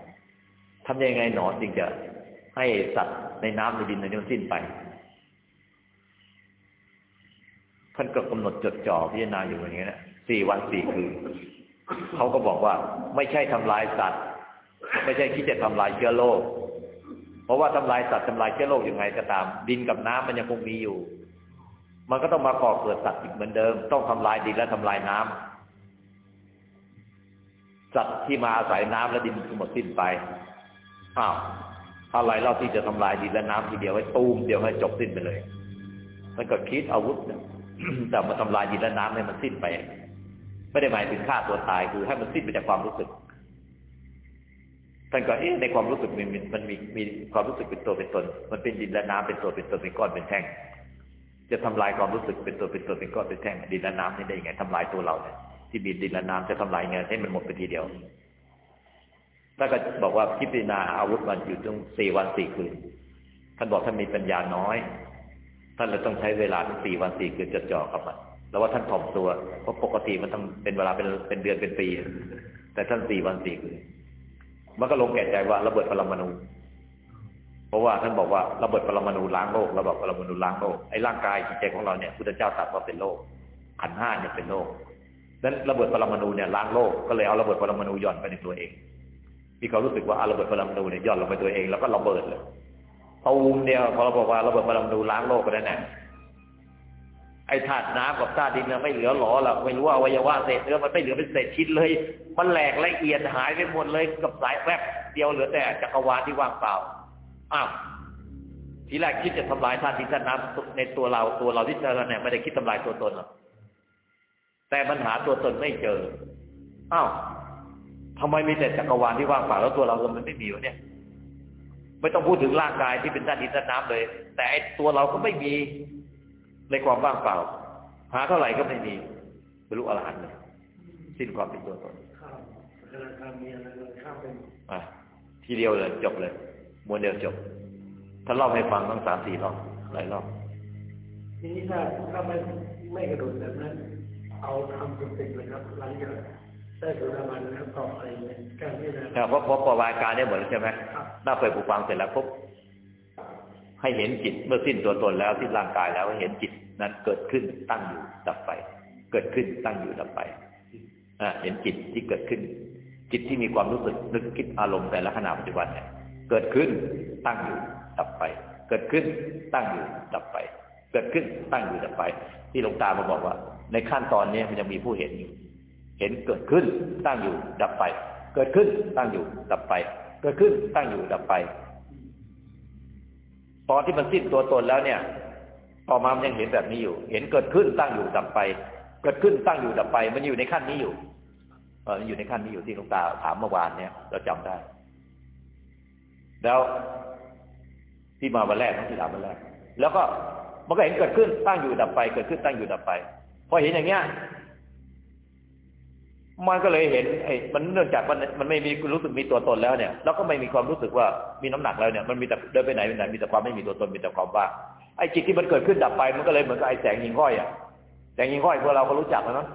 ทำยังไงหนอจึงจะให้สัตว์ในน้ำในดินในนี้มันสิ้นไปท่านก็กำหนดจดจ่อพิจารณาอยู่อย่างนี้นะสี่วันสี่คืนเขาก็บอกว่า ไม่ใช่ทำลายสัตว์ ไม่ใช่คิดจะทำลายเชื้อโรคเพราะว่าทำลายสัตว์ทำลายเชื้อโรคยังไงก็ตาม ดินกับน้ำมันยังคงมีอยู่ มันก็ต้องมาก่อเกิดสัตว์อีกเหมือนเดิม ต้องทำลายดินและทำลายน้ำสัตว์ที่มาอาศัยน้ำและดินทั้งหมดสิ้นไป อ้าวอะไรเล่าที่จะทำลายดินและน้ำทีเดียวไว้ตูมเดียวให้จบสิ้นไปเลย มันก็คิดอาวุธแต่มาทำลายดินและน้ำให้มันสิ้นไป ไม่ได้หมายถึงฆ่าตัวตายคือให้มันสิ้นไปจากความรู้สึกท่านก็เอ๊ะในความรู้สึกมันมันมีมีความรู้สึกเป็นตัวเป็นตน มันเป็นดินและน้ำเป็นตัวเป็นตนเป็นก้อนเป็นแท่ง จะทำลายความรู้สึกเป็นตัวเป็นตนเป็นก้อนเป็นแท่งดินและน้ำนี่ได้ยังไงทำลายตัวเราเนี่ยที่มีดินและน้ำจะทำลายไงให้มันหมดไปทีเดียว ท่านก็บอกว่าพิจารณาอาวุธมันอยู่ตรงสี่วันสี่คืน ท่านบอกท่านมีปัญญาน้อย ท่านเลยต้องใช้เวลาถึงสี่วันสี่คืนจดจ่อกับมัน แล้วว่าท่านถ่อมตัวเพราะปกติมันต้องเป็นเวลาเป็นเป็นเดือนเป็นปี แต่ท่านสี่วันสี่คืน มันก็ลงแก่ใจว่าระเบิดปรมาณูเพราะว่าท่านบอกว่าระเบิดปรมาณูล้างโลกระเบิดปรมาณูล้างโลกไอ้ร่างกายจิตใจของเราเนี่ยพุทธเจ้าตรัสว่าเป็นโลกขันห้าเนี่ยเป็นโลกนั้นระเบิดปรมาณูเนี่ยล้างโลกก็เลยเอาระเบิดปรมาณูย่อนไปในตัวเอง มีเขารู้สึกว่าเอาระเบิดปรมาณูเนี่ยย่อนลงไปตัวเองแล้วก็ระเบิดเลยตูมเดียวพอเราบอกว่าระเบิดปรมาณูล้างโลกไปแล้วเนี่ยไอ้ธาตุน้ำกับธาตุดินเนี่ยไม่เหลือหลอหรอกไม่รู้ว่าอวัยวะเศษเนื้อมันไม่เหลือเป็นเศษชิ้นเลย มันแหลกละเอียดหายไปหมดเลยกับสายแวบเดียวเหลือแต่จักรวาลที่ว่างเปล่าอ้าวทีแรกคิดจะทำลายธาตุดินธาตุน้ำในตัวเราตัวเราที่เจอเนี่ยไม่ได้คิดทำลายตัวตนหรอกแต่ปัญหาตัวตนไม่เจออ้าว ทำไมมีแต่จักรวาลที่ว่างเปล่าแล้วตัวเรามันไม่มีวะเนี่ย ไม่ต้องพูดถึงร่างกายที่เป็นธาตุดินธาตุน้ำเลย แต่ตัวเราก็ไม่มีในความว่างเปล่า หาเท่าไหร่ก็ไม่มีบรรลุอรหันต์เลยสิ้นความเป็นตัวตนข้ามธนาคารมีอะไรเลยข้ามเป็นอะทีเดียวเลยจบเลยมวนเดียวจบ ถ้าเล่าให้ฟังต้องสามสี่รอบหลายรอบทีนี้ถ้าถ้าไม่ไม่กระโดดแบบนั้น เอาทำสุดติเลยครับหลังจาก ได้สุรามันแล้วต่ออะไรเนี่ยการพิจารณาแต่พอพอประวาการได้หมดแล้วใช่ไหมครับหน้าเปิดผูฟังเสร็จแล้วปุ๊บให้เห็นจิตเมื่อสิ้นตัวตนแล้วสิ้นร่างกายแล้วให้เห็นจิตนั้นเกิดขึ้นตั้งอยู่ดับไป เกิดขึ้นตั้งอยู่ดับไปอ่าเห็นจิตที่เกิดขึ้น จิตที่มีความรู้สึกนึกคิดอารมณ์แต่ละขณะปัจจุบันเนี่ยเกิดขึ้นตั้งอยู่ดับไป เกิดขึ้นตั้งอยู่ดับไป เกิดขึ้นตั้งอยู่ดับไป ที่หลวงตามาบอกว่า ในขั้นตอนนี้มันยังมีผู้เห็นอยู่ เห็นเกิดขึ้นตั้งอยู่ดับไป เกิดขึ้นตั้งอยู่ดับไป เกิดขึ้นตั้งอยู่ดับไป ตอนที่มันสิ้นตัวตนแล้วเนี่ย ต่อมามันยังเห็นแบบนี้อยู่ เห็นเกิดขึ้นตั้งอยู่ดับไป เกิดขึ้นตั้งอยู่ดับไป มันอยู่ในขั้นนี้อยู่เออมันอยู่ในขั้นนี้อยู่ที่หลวงตาถามเมื่อวานเนี่ยเราจำได้ แล้วที่มาวันแรกทั้งที่ถามวันแรก แล้วก็มันก็เห็นเกิดขึ้นตั้งอยู่ดับไป เกิดขึ้นตั้งอยู่ดับไป พอเห็นอย่างเงี้ย มันก็เลยเห็นไอ้มันเนื่องจากมันมันไม่มีรู้สึกมีตัวตนแล้วเนี่ยแล้วก็ไม่มีความรู้สึกว่ามีน้ำหนักแล้วเนี่ยมันมีแต่เดินไปไหนไปไหนมีแต่ความไม่มีตัวตนมีแต่ความว่างไอ้จิตที่มันเกิดขึ้นดับไปมันก็เลยเหมือนกับไอ้แสงหิงห้อยอะแสงหิงห้อยพวกเราก็รู้จักแล้วเนาะ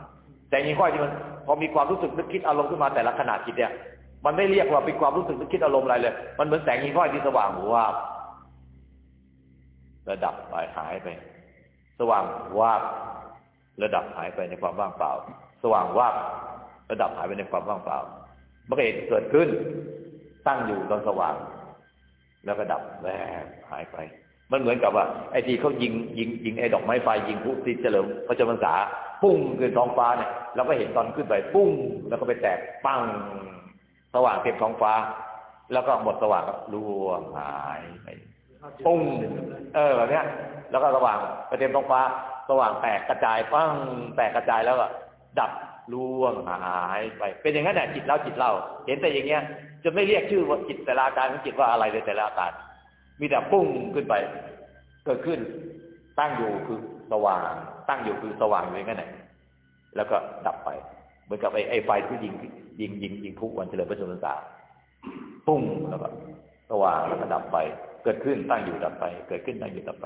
แสงหิงห้อยที่มันพอมีความรู้สึกนึกคิดอารมณ์ขึ้นมาแต่ละขณะจิตเนี่ย มันไม่เรียกว่าเป็นความรู้สึกนึกคิดอารมณ์อะไรเลย มันเหมือนแสงหิงห้อยที่สว่างว่าระดับไปหายไป สว่างว่าระดับหายไปในความว่างเปล่า สว่างว่า ระดับหายไปในความว่างเปล่ามันก็เห็นเกิดขึ้น ตั้งอยู่ตอนสว่าง แล้วก็ดับแวบหายไป มันเหมือนกับว่า ไอ้ที่เขายิงยิงยิงไอ้ดอกไม้ไฟยิงผู้ที่เฉลิมพระจำพรรษาปุ้งขึ้นท้องฟ้าเนี่ยเราก็เห็นตอนขึ้นไปปุ้ง แล้วก็ไปแตกปั้งสว่างเต็มท้องฟ้า แล้วก็หมดสว่างก็ร่วงหายไปปุ้งเออแบบเนี้ย แล้วก็สว่างไปเต็มท้องฟ้า สว่างแตกกระจายปั้งแตกกระจายแล้วก็ดับ ร่วงหายไป เป็นอย่างนั้นแหละจิตเราจิตเราเห็นแต่อย่างเงี้ยจะไม่เรียกชื่อว่าจิตแต่ละอาการของจิตว่าอะไรเลยแต่ละอาการมีแต่ปุ้งขึ้นไป เกิดขึ้น ตั้งอยู่คือสว่าง ตั้งอยู่คือสว่างอย่างนั้นแหละแล้วก็ดับไป เหมือนกับไอ้ไอ้ไฟที่ยิงยิงยิงยิงทุกวันเฉลิมพระชนมพรรษาปุ้งแล้วก็สว่างแล้วก็ดับไป เกิดขึ้นตั้งอยู่ดับไป เกิดขึ้นตั้งอยู่ดับไป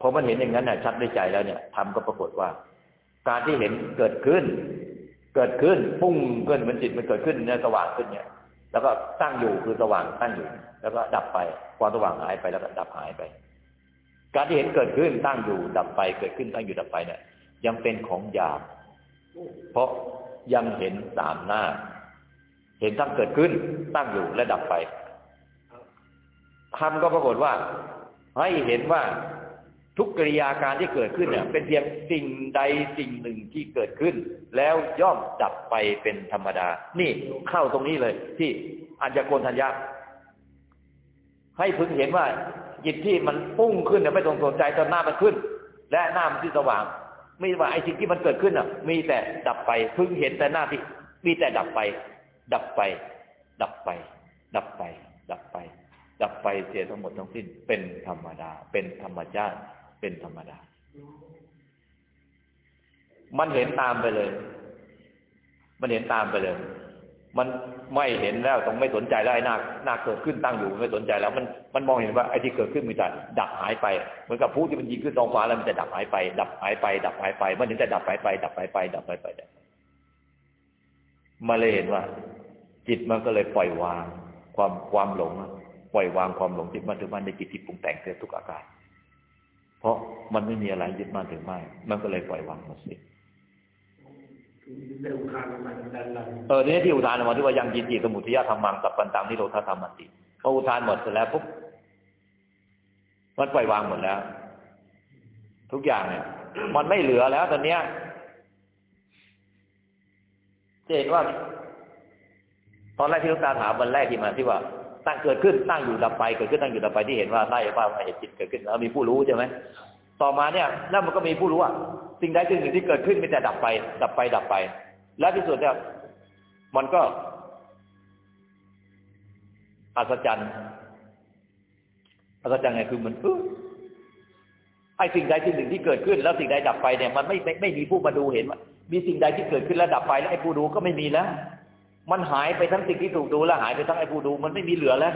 พอมันเห็นอย่างนั้นน่ะชัดในใจแล้วเนี่ยทำก็ปรากฏว่า การที่เห็นเกิดขึ้น เกิดขึ้นปุ้งเกินมันจิตมันเกิดขึ้นเนี่ยสว่างขึ้นเนี่ย แล้วก็ตั้งอยู่คือสว่างตั้งอยู่ แล้วก็ดับไปความสว่างหายไปแล้วก็ดับหายไป การที่เห็นเกิดขึ้นตั้งอยู่ดับไป เกิดขึ้นตั้งอยู่ดับไปเนี่ย ยังเป็นของหยาบเพราะยังเห็นสามหน้า เห็นทั้งเกิดขึ้น ตั้งอยู่และดับไปคำก็ปรากฏว่า ให้เห็นว่า ทุกกิริยาการที่เกิดขึ้นเนี่ยเป็นเพียงสิ่งใดสิ่งหนึ่งที่เกิดขึ้น แล้วย่อมดับไปเป็นธรรมดา นี่เข้าตรงนี้เลย ที่อัญญโกณทัญญาให้พึงเห็นว่าจิตที่มันพุ่งขึ้นเนี่ยไม่ต้องสนใจตอนหน้ามันขึ้น และหน้ามันที่สว่างไม่ว่าไอ้สิ่งที่มันเกิดขึ้นอะ มีแต่ดับไปพึงเห็นแต่หน้าที่ มีแต่ดับไป ดับไป ดับไป ดับไป ดับไป ดับไปเสียทั้งหมดทั้งสิ้นเป็นธรรมดา เป็นธรรมชาติ เป็นธรรมดา มันเห็นตามไปเลย มันเห็นตามไปเลย มันไม่เห็นแล้วต้องไม่สนใจแล้วไอ้หน้าหน้าเกิดขึ้นตั้งอยู่ไม่สนใจแล้ว มันมันมองเห็นว่าไอ้ที่เกิดขึ้นมีแต่ดับหายไปเหมือนกับผู้ที่มันยิงขึ้นท้องฟ้าแล้วมันจะดับหายไป ดับหายไป ดับหายไป มันถึงจะดับหายไป ดับหายไป ดับหายไปมาเลยเห็นว่า จิตมันก็เลยปล่อยวางความความหลงปล่อยวางความหลงจิตมันถึงมันในจิตที่ปรุงแต่งเกิดทุกอาการ ราะมันไม่มีอะไรยึดมั่นถึงไม่มันก็เลยปล่อยวางหมดสิ้นได้อุทานออกมาดันหลังเออนี่ที่อุทานออกมาที่ว่ายังยินจีสมุทิยธรรมังสัพพันตังนิโรธธรรมติพออุทานหมดเสร็จแล้วปุ๊บมันปล่อยวางหมดแล้ว ทุกอย่างเนี่ย มันไม่เหลือแล้วตอนเนี้ยจะเห็นว่า ตอนแรกที่ลูกตาถามวันแรกที่มาที่ว่า ตั้งเกิดขึ้นตั้งอยู่ดับไปเกิดขึ้นตั้งอยู่ดับไปที่เห็นว่าได้ว่าเห็นจิตเกิดขึ้นแล้วมีผู้รู้ใช่ไหมต่อมาเนี่ยแล้วมันก็มีผู้รู้ว่าสิ่งใดสิ่งหนึ่งที่เกิดขึ้นมีแต่ดับไป ดับไปดับไป และที่สุดเนี่ยมันก็อัศจรรย์อัศจรรย์ไงคือมันเออไอ้สิ่งใดสิ่งหนึ่งที่เกิดขึ้น แล้วสิ่งใดดับไปเนี่ยมันไม่ไม่ไม่มีผู้มาดูเห็นว่ามีสิ่งใดที่เกิดขึ้นแล้วดับไปแล้วไอ้ผู้ดูก็ไม่มีแล้ว มันหายไปทั้งสิ่งที่ถูกดูแล้วหายไปทั้งไอ้ผู้ดู มันไม่มีเหลือแล้ว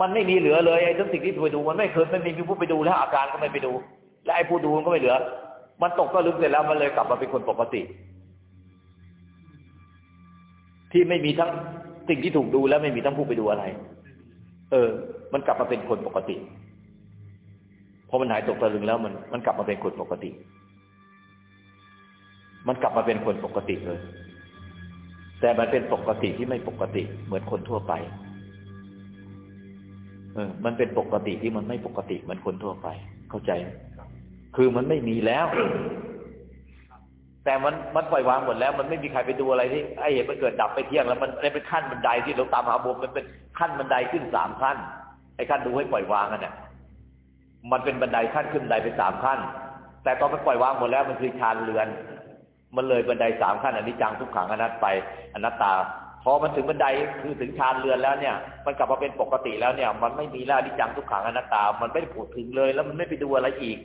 มันไม่มีเหลือเลยไอ้ทั้งสิ่งที่ไปดู มันไม่เคยไม่มีผู้ไปดูแล้วอาการก็ไม่ไปดู และไอ้ผู้ดูมันก็ไม่เหลือ มันตกก็ลึกเสร็จแล้วมันเลยกลับมาเป็นคนปกติ ที่ไม่มีทั้งสิ่งที่ถูกดูแล้วไม่มีทั้งผู้ไปดูอะไร เออ มันกลับมาเป็นคนปกติพอมันหายตกตะลึงแล้วมันมันกลับมาเป็นคนปกติ มันกลับมาเป็นคนปกติเลย แต่มันเป็นปกติที่ไม่ปกติ เหมือนคนทั่วไป เออ มันเป็นปกติที่มันไม่ปกติเหมือนคนทั่วไป เข้าใจ คือมันไม่มีแล้ว แต่มันมันปล่อยวางหมดแล้ว มันไม่มีใครไปดูอะไรที่ไอ้เหตุมันเกิดดับไปเที่ยงแล้ว มันเป็นขั้นบันไดที่เราตามหาบุญมันเป็นขั้นบันไดขึ้นสามขั้น ไอ้ขั้นดูให้ปล่อยวางกันเนี่ยมันเป็นบันไดขั้นขึ้นบันไดไปสามขั้น แต่ตอนมันปล่อยวางหมดแล้วมันคือชานเรือน มันเลยบันไดสามขั้นอันนี้จังทุกขังอนัตไปอนัตตาพอมันถึงบันไดคือถึงชานเรือนแล้วเนี่ย มันกลับมาเป็นปกติแล้วเนี่ย มันไม่มีแล้วที่จังทุกขังอนัตตา มันไม่ได้พูดถึงเลย แล้วมันไม่ไปดูอะไรอีก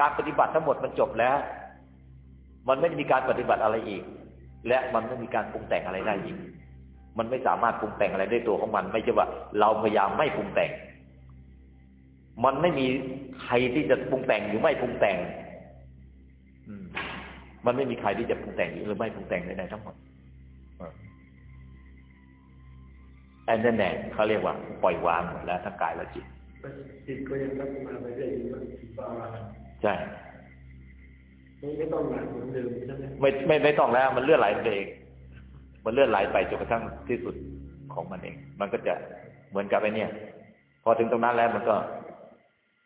การปฏิบัติทั้งหมดมันจบแล้ว มันไม่มีการปฏิบัติอะไรอีก และมันไม่มีการปรุงแต่งอะไรได้อีก มันไม่สามารถปรุงแต่งอะไรได้ตัวของมัน ไม่ใช่ว่า เราพยายามไม่ปรุงแต่ง มันไม่มีใครที่จะปรุงแต่งหรือไม่ปรุงแต่งมั นไม่มีใครที่จะปรุงแต่งหรือไม่ปรุงแต่งใดๆทั้งหมดอันนั้นแหละเขาเรียกว่าปล่อยวางหมดแล้วทั้งกายและจิตจิตก็ยังพัฒนาไปได้อยู่บาใช่ไม่ต้องหลังเหมือนเดิมใช่ไหมไม่ไม่ไม่ต้องแล้ว มันเลื่อนไหลเอง มันเลื่อนไหลไปจนกระทั่งที่สุดของมันเอง มันก็จะเหมือนกับไอ้นี่พอถึงตรงนั้นแล้วมันก็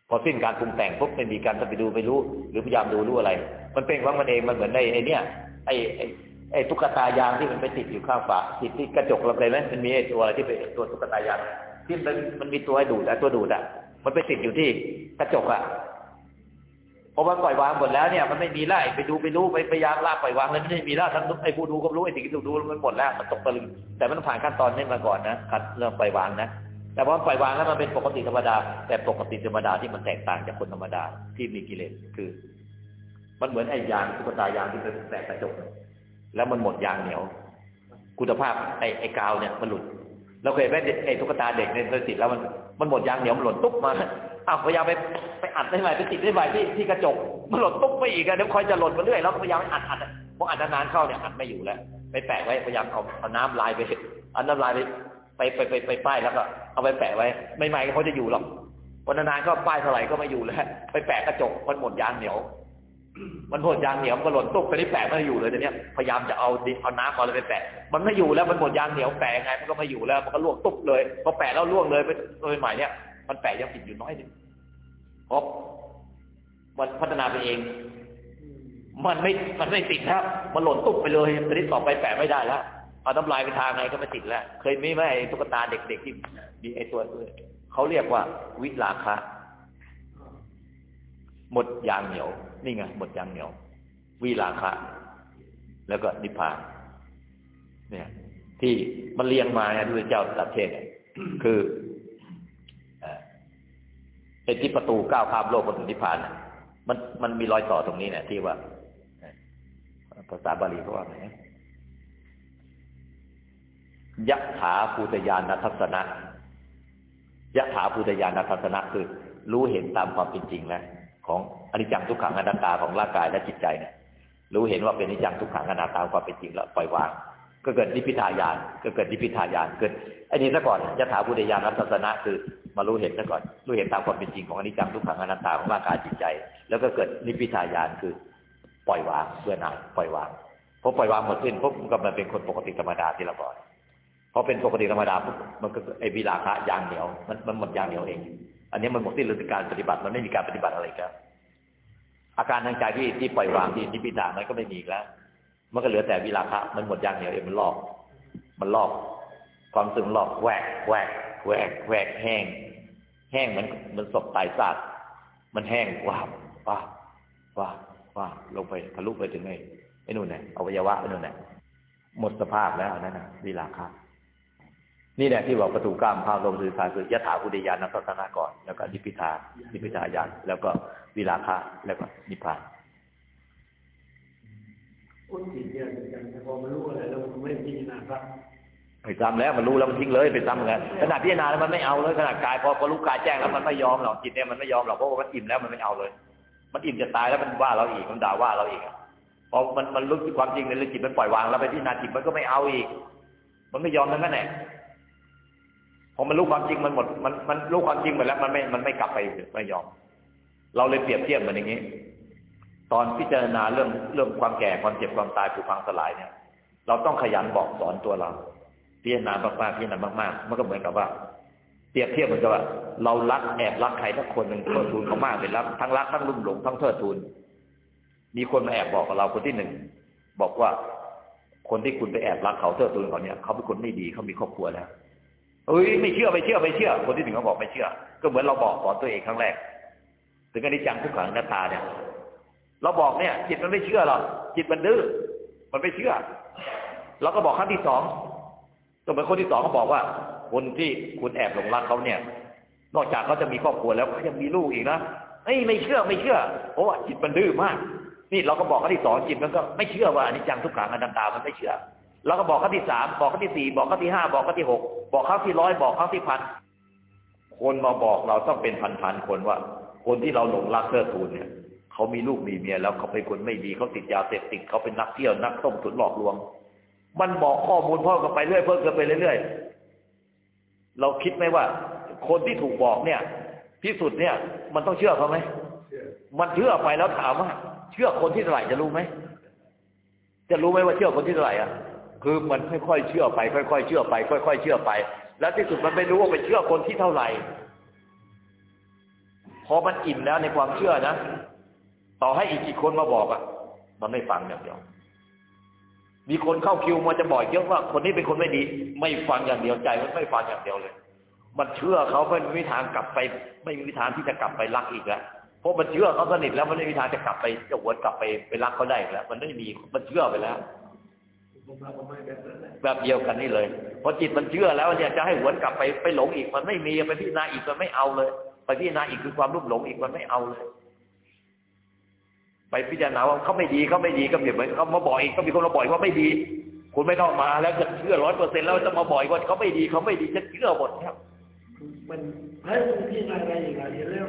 พอสิ้นการปรุงแต่งปุ๊บไม่มีการไปดูไปรู้ หรือพยายามดูรู้อะไร มันเป็นของมันเองมันเหมือนในไอ้นี่ไอ้ไอ้ไอ้ตุ๊กตายางที่มันไปติดอยู่ข้างฝาติดที่กระจกเราเลยไหมมันมีไอ้ตัวอะไรที่เป็นตัวตุ๊กตายางที่มันมันมีตัวให้ดูดอะตัวดูดอะมันไปติดอยู่ที่กระจกอะพอมันปล่อยวางหมดแล้วเนี่ยมันไม่มีแล้วไปดูไปรู้ไปพยายามลากปล่อยวางเลยไม่ได้มีแล้วทั้งไอ้ผู้ดูก็รู้ไอ้สิ่งที่ดูมันหมดแล้วมันตกตะลึงแต่มันผ่านขั้นตอนนี้มาก่อนนะขั้นเรื่องปล่อยวางนะ แต่พอปล่อยวางแล้วมันเป็นปกติธรรมดา แต่ปกติธรรมดาที่มันแตกต่างจากคนธรรมดาที่มีกิเลสคือ มันเหมือนไอ้ยางตุ๊กตายางที่เป็นแตกกระจกแล้วมันหมดยางเหนียว คุณภาพไอ้ไอ้กาวเนี่ยมันหลุดเราเคยเห็นไหมไอ้ตุ๊กตาเด็กเนี่ยติดแล้วมันมันหมดยางเหนียวมันหล่นตุ๊บมาอ้าวพยายามไปไปอัดได้ไหมไปติดได้ไหมที่ที่กระจกมันหล่นตุ๊บไปอีกอะเดี๋ยวคอยจะหล่นมาเรื่อยแล้วพยายามอัดอัดพออัดนานๆเข้าเนี่ยอัดไม่อยู่แล้วไปแปะไว้พยายามเอาเอาน้ำลายไปเอาน้ำลายไป ไปไปไปไปป้ายแล้วก็เอาไปแปะไว้ไม่ไม่เขาจะอยู่หรอกวันนานๆก็ป้ายเท่าไหร่ก็ไม่อยู่แล้ว ไปแปะกระจกมันหมดยางเหนียว มันหมดยางเหนียวมันหล่นตุ๊บไปที่แปะไม่อยู่เลยแต่เนี้ยพยายามจะเอาดิเอาน้ำเอาอะไรไปแปะ มันไม่อยู่แล้วมันหมดยางเหนียวแปะไงมันก็ไม่อยู่แล้ว มันก็ล่วกตุ๊บเลยพอแปะแล้วล่วกเลยไปโดยใหม่เนี่ยมันแปะยังติดอยู่น้อยนึงเพราะมันพัฒนาไปเอง มันไม่มันไม่ติดครับ มันหล่นตุ๊บไปเลยตอนนี้ต่อไปแปะไม่ได้แล้ว เอาน้ำลายไปทางไงก็ไม่ติดแล้ว เคยมีไหมไอ้ตุ๊กตาเด็กๆที่มีไอ้ตัวเขาเรียกว่า วิลาคะหมดยางเหนียว นี่ไงหมดยางเหนียว วิลาคะ แล้วก็นิพพาน เนี่ย ที่มันเรียงมาเนี่ยที่เจ้าตรัสเทศเนี่ยคือไอ้ที่ประตูก้าวข้ามโลกประตูนิพพานมันมันมีรอยต่อตรงนี้เนี่ยที่ว่า ภาษาบาลีเขาว่าไง ยะถาภูตยานัทัศนะยะถาภูตยานัทัศนะคือรู้เห็นตามความเป็นจริงแล้วของอนิจจังทุกขังอนัตตาของร่างกายและจิตใจเนี่ยรู้เห็นว่าเป็นอนิจจังทุกขังอนัตตาความเป็นจริงแล้วปล่อยวาง ก็เกิดนิพพิทายานก็เกิดนิพพิทายานเกิดไอ้นี้ซะก่อนยะถาภูตยานัทัศนะคือมารู้เห็นซะก่อน รู้เห็นตามความเป็นจริงของอนิจจังทุกขังอนัตตาของร่างกายจิตใจ แล้วก็เกิดนิพพิทายานคือปล่อยวางเบื่อหน่ายปล่อยวางพอปล่อยวางหมดสิ้นปุ๊บมันก็มาเป็นคนปกติธรรมดาที่เราบอก พอเป็นปกติธรรมดาปุ๊บมันก็ไอ้วิลาคะยางเหนียว มันมันหมดยางเหนียวเอง อันนี้มันหมดสิ้นฤดูการปฏิบัติมันไม่มีการปฏิบัติอะไรครับอาการทางใจที่ที่ปล่อยวางที่นิพพิทามันก็ไม่มีแล้ว มันก็เหลือแต่วิลาคะมันหมดยางเหนียวเองมันลอก มันลอก ความสึมลอกแหวกแหวกแหวกแหวกแห้ง แห้งมันมันศพตายซากมันแห้งว้าวว้าวว้าวว้าวลงไปทะลุไปถึงไอ้ไอ้นู่นเนี่ยอวัยวะไอ้นู่นเนี่ยหมดสภาพแล้วนั่นนะวิลาคะ นี่แหละที่บอกประตูก้ามข้าวลมสื่อสารคือยะถาพุทธญาณทัศนะก่อนแล้วก็นิพพิทานิพพิทายานแล้วก็วิลาคะแล้วก็นิพพานอุจิตเนี่ยอย่างพอมันรู้อะไรแล้วมันไม่พิจารณาครับไปซ้ำแล้วมันรู้แล้วมันทิ้งเลยไปซ้ำเหมือนกันขนาดพิจารณาแล้วมันไม่เอาเลยขนาดกายพอพอรู้กายแจ้งแล้วมันไม่ยอมหรอกจิตเนี่ยมันไม่ยอมหรอกเพราะว่ามันอิ่มแล้วมันไม่เอาเลย มันอิ่มจะตายแล้วมันว่าเราอีกมันด่าว่าเราอีกพอมันมันรู้ความจริงในเรื่องจิตมันปล่อยวางแล้วไปพิจารณาจิตมันก็ไม่เอาอีก มันไม่ยอมนั่นแหละ พอมันรู้ความจริงมันหมดมันมันรู้ความจริงหมดแล้วมันไม่มันไม่กลับไปไม่ยอม เราเลยเปรียบเทียบมันอย่างนี้ ตอนพิจารณาเรื่องเรื่องความแก่ความเจ็บความตายผุพังสลายเนี่ย เราต้องขยันบอกสอนตัวเรา พิจารณามากๆพิจารณามากๆมันก็เหมือนกับว่า เปรียบเทียบเหมือนกับว่า เรารักแอบรักใครทักคนหนึ่งเทิดทูนเขามากเป็นรักทั้งรักทั้งลุ่มหลงทั้งเทิดทูนมีคนมาแอบบอกกับเราคนที่หนึ่งบอกว่า คนที่คุณไปแอบรักเขาเทิดทูนเขาเนี่ยเขาเป็นคนไม่ดีเขามีครอบครัวแล้ว เอ้ยไม่เชื่อไม่เชื่อไม่เชื่อ คนที่หนึ่งเขาบอกไม่เชื่อ ก็เหมือนเราบอกสอนตัวเองครั้งแรก ถึงอนิจจังทุกขังหน้าตาเนี่ย เราบอกเนี่ย จิตมันไม่เชื่อหรอกจิตมันดื้อมันไม่เชื่อเราก็บอกครั้งที่สองก็เหมือนคนที่สองเขาบอกว่า คนที่คุณแอบหลงรักเขาเนี่ย นอกจากเขาจะมีครอบครัวแล้วเขายังมีลูกอีกนะเอ้ยไม่เชื่อไม่เชื่อเพราะว่าจิตมันดื้อมาก นี่เราก็บอกครั้งที่สองจิตมันก็ไม่เชื่อว่าอนิจจังทุกขังอนัตตามันไม่เชื่อ เราก็บอกครั้งที่สามบอกครั้งที่สี่บอกครั้งที่ห้าบอกครั้งที่หกบอกครั้งที่ร้อยบอกครั้งที่พันคนมาบอกเราต้องเป็นพันๆคนว่า คนที่เราหลงรักเทิดทูนเนี่ยเขามีลูกมีเมียแล้วเขาเป็นคนไม่ดีเขาติดยาเสพติดเขาเป็นนักเที่ยวนักต้มตุ๋นหลอกลวง มันบอกข้อมูลเพิ่มกันไปเรื่อยเพิ่มกันไปเรื่อยๆเราคิดไหมว่า คนที่ถูกบอกเนี่ยพิสุทธิ์เนี่ย มันต้องเชื่อเขาไหมมันเชื่อไปแล้วถามว่า เชื่อคนที่เท่าไหร่จะรู้ไหมจะรู้ไหมว่าเชื่อคนที่เท่าไหร่อะ คือมันค่อยๆเชื่อไป ค่อยๆเชื่อไป ค่อย ๆ เชื่อไป แล้วที่สุดมันไม่รู้ว่าไปเชื่อคนที่เท่าไหร่พอมันอิ่มแล้วในความเชื่อนะ ต่อให้อีกกี่คนมาบอกอะ มันไม่ฟังอย่างเดียว มีคนเข้าคิวมาจะบอกเยอะว่าคนนี้เป็นคนไม่ดี ไม่ฟังอย่างเดียวใจ มันไม่ฟังอย่างเดียวเลย มันเชื่อเขาไม่มีทางกลับไป ไม่มีทางที่จะกลับไปรักอีกแล้วเพราะมันเชื่อเขาสนิทแล้วมันไม่มีทางจะกลับไปจะหวนกลับไปไปรักเขาได้อีกแล้ว มันไม่มีมันเชื่อไปแล้ว แบบนั้นแหละแบบเดียวกันนี่เลยพอจิตมันเชื่อแล้วเนี่ยจะให้หวนกลับไปไปหลงอีกมันไม่มีไปพิจารณาอีกมันไม่เอาเลย ไปพิจารณาอีกคือความรุ่มหลงอีกมันไม่เอาเลย ไปพิจารณาว่าเขาไม่ดีเขาไม่ดีก็เปรียบเหมือนเขามาบอกอีกก็มีคนมาบอกอีกว่าไม่ดี คุณไม่ต้องมาแล้วจะเชื่อร้อยเปอร์เซ็นต์แล้วจะมาบอกอีกว่าเขาไม่ดีเขาไม่ดีจะเชื่อหมดครับมันให้มันพิจารณาอะไรอย่างไรแล้ว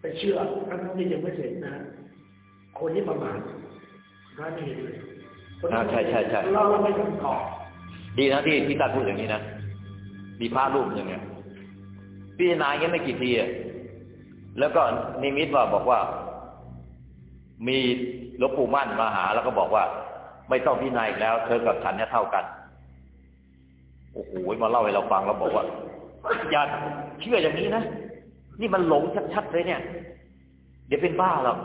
ไปเชื่อทั้งที่ยังไม่เสร็จนะคนที่ประมาทร้านไม่เห็นเลยคนที่อ่า ใช่ใช่ใช่เราไม่ต้องตอดีนะที่ที่ตาพูดอย่างนี้นะมีพระรูปอย่างเงี้ยพิจารณาอย่างเงี้ยไม่กี่ทีอะแล้วก็นิมิตว่าบอกว่า มีหลวงปู่มั่นมาหา แล้วก็บอกว่า ไม่ต้องพิจารณาอีกแล้ว เธอกับฉันเนี่ยเท่ากันโอ้โหมาเล่าให้เราฟังเราบอกว่าอย่าเชื่ออย่างนี้นะนี่มันหลงชัดๆเลยเนี่ย เดี๋ยวเป็นบ้าหรอก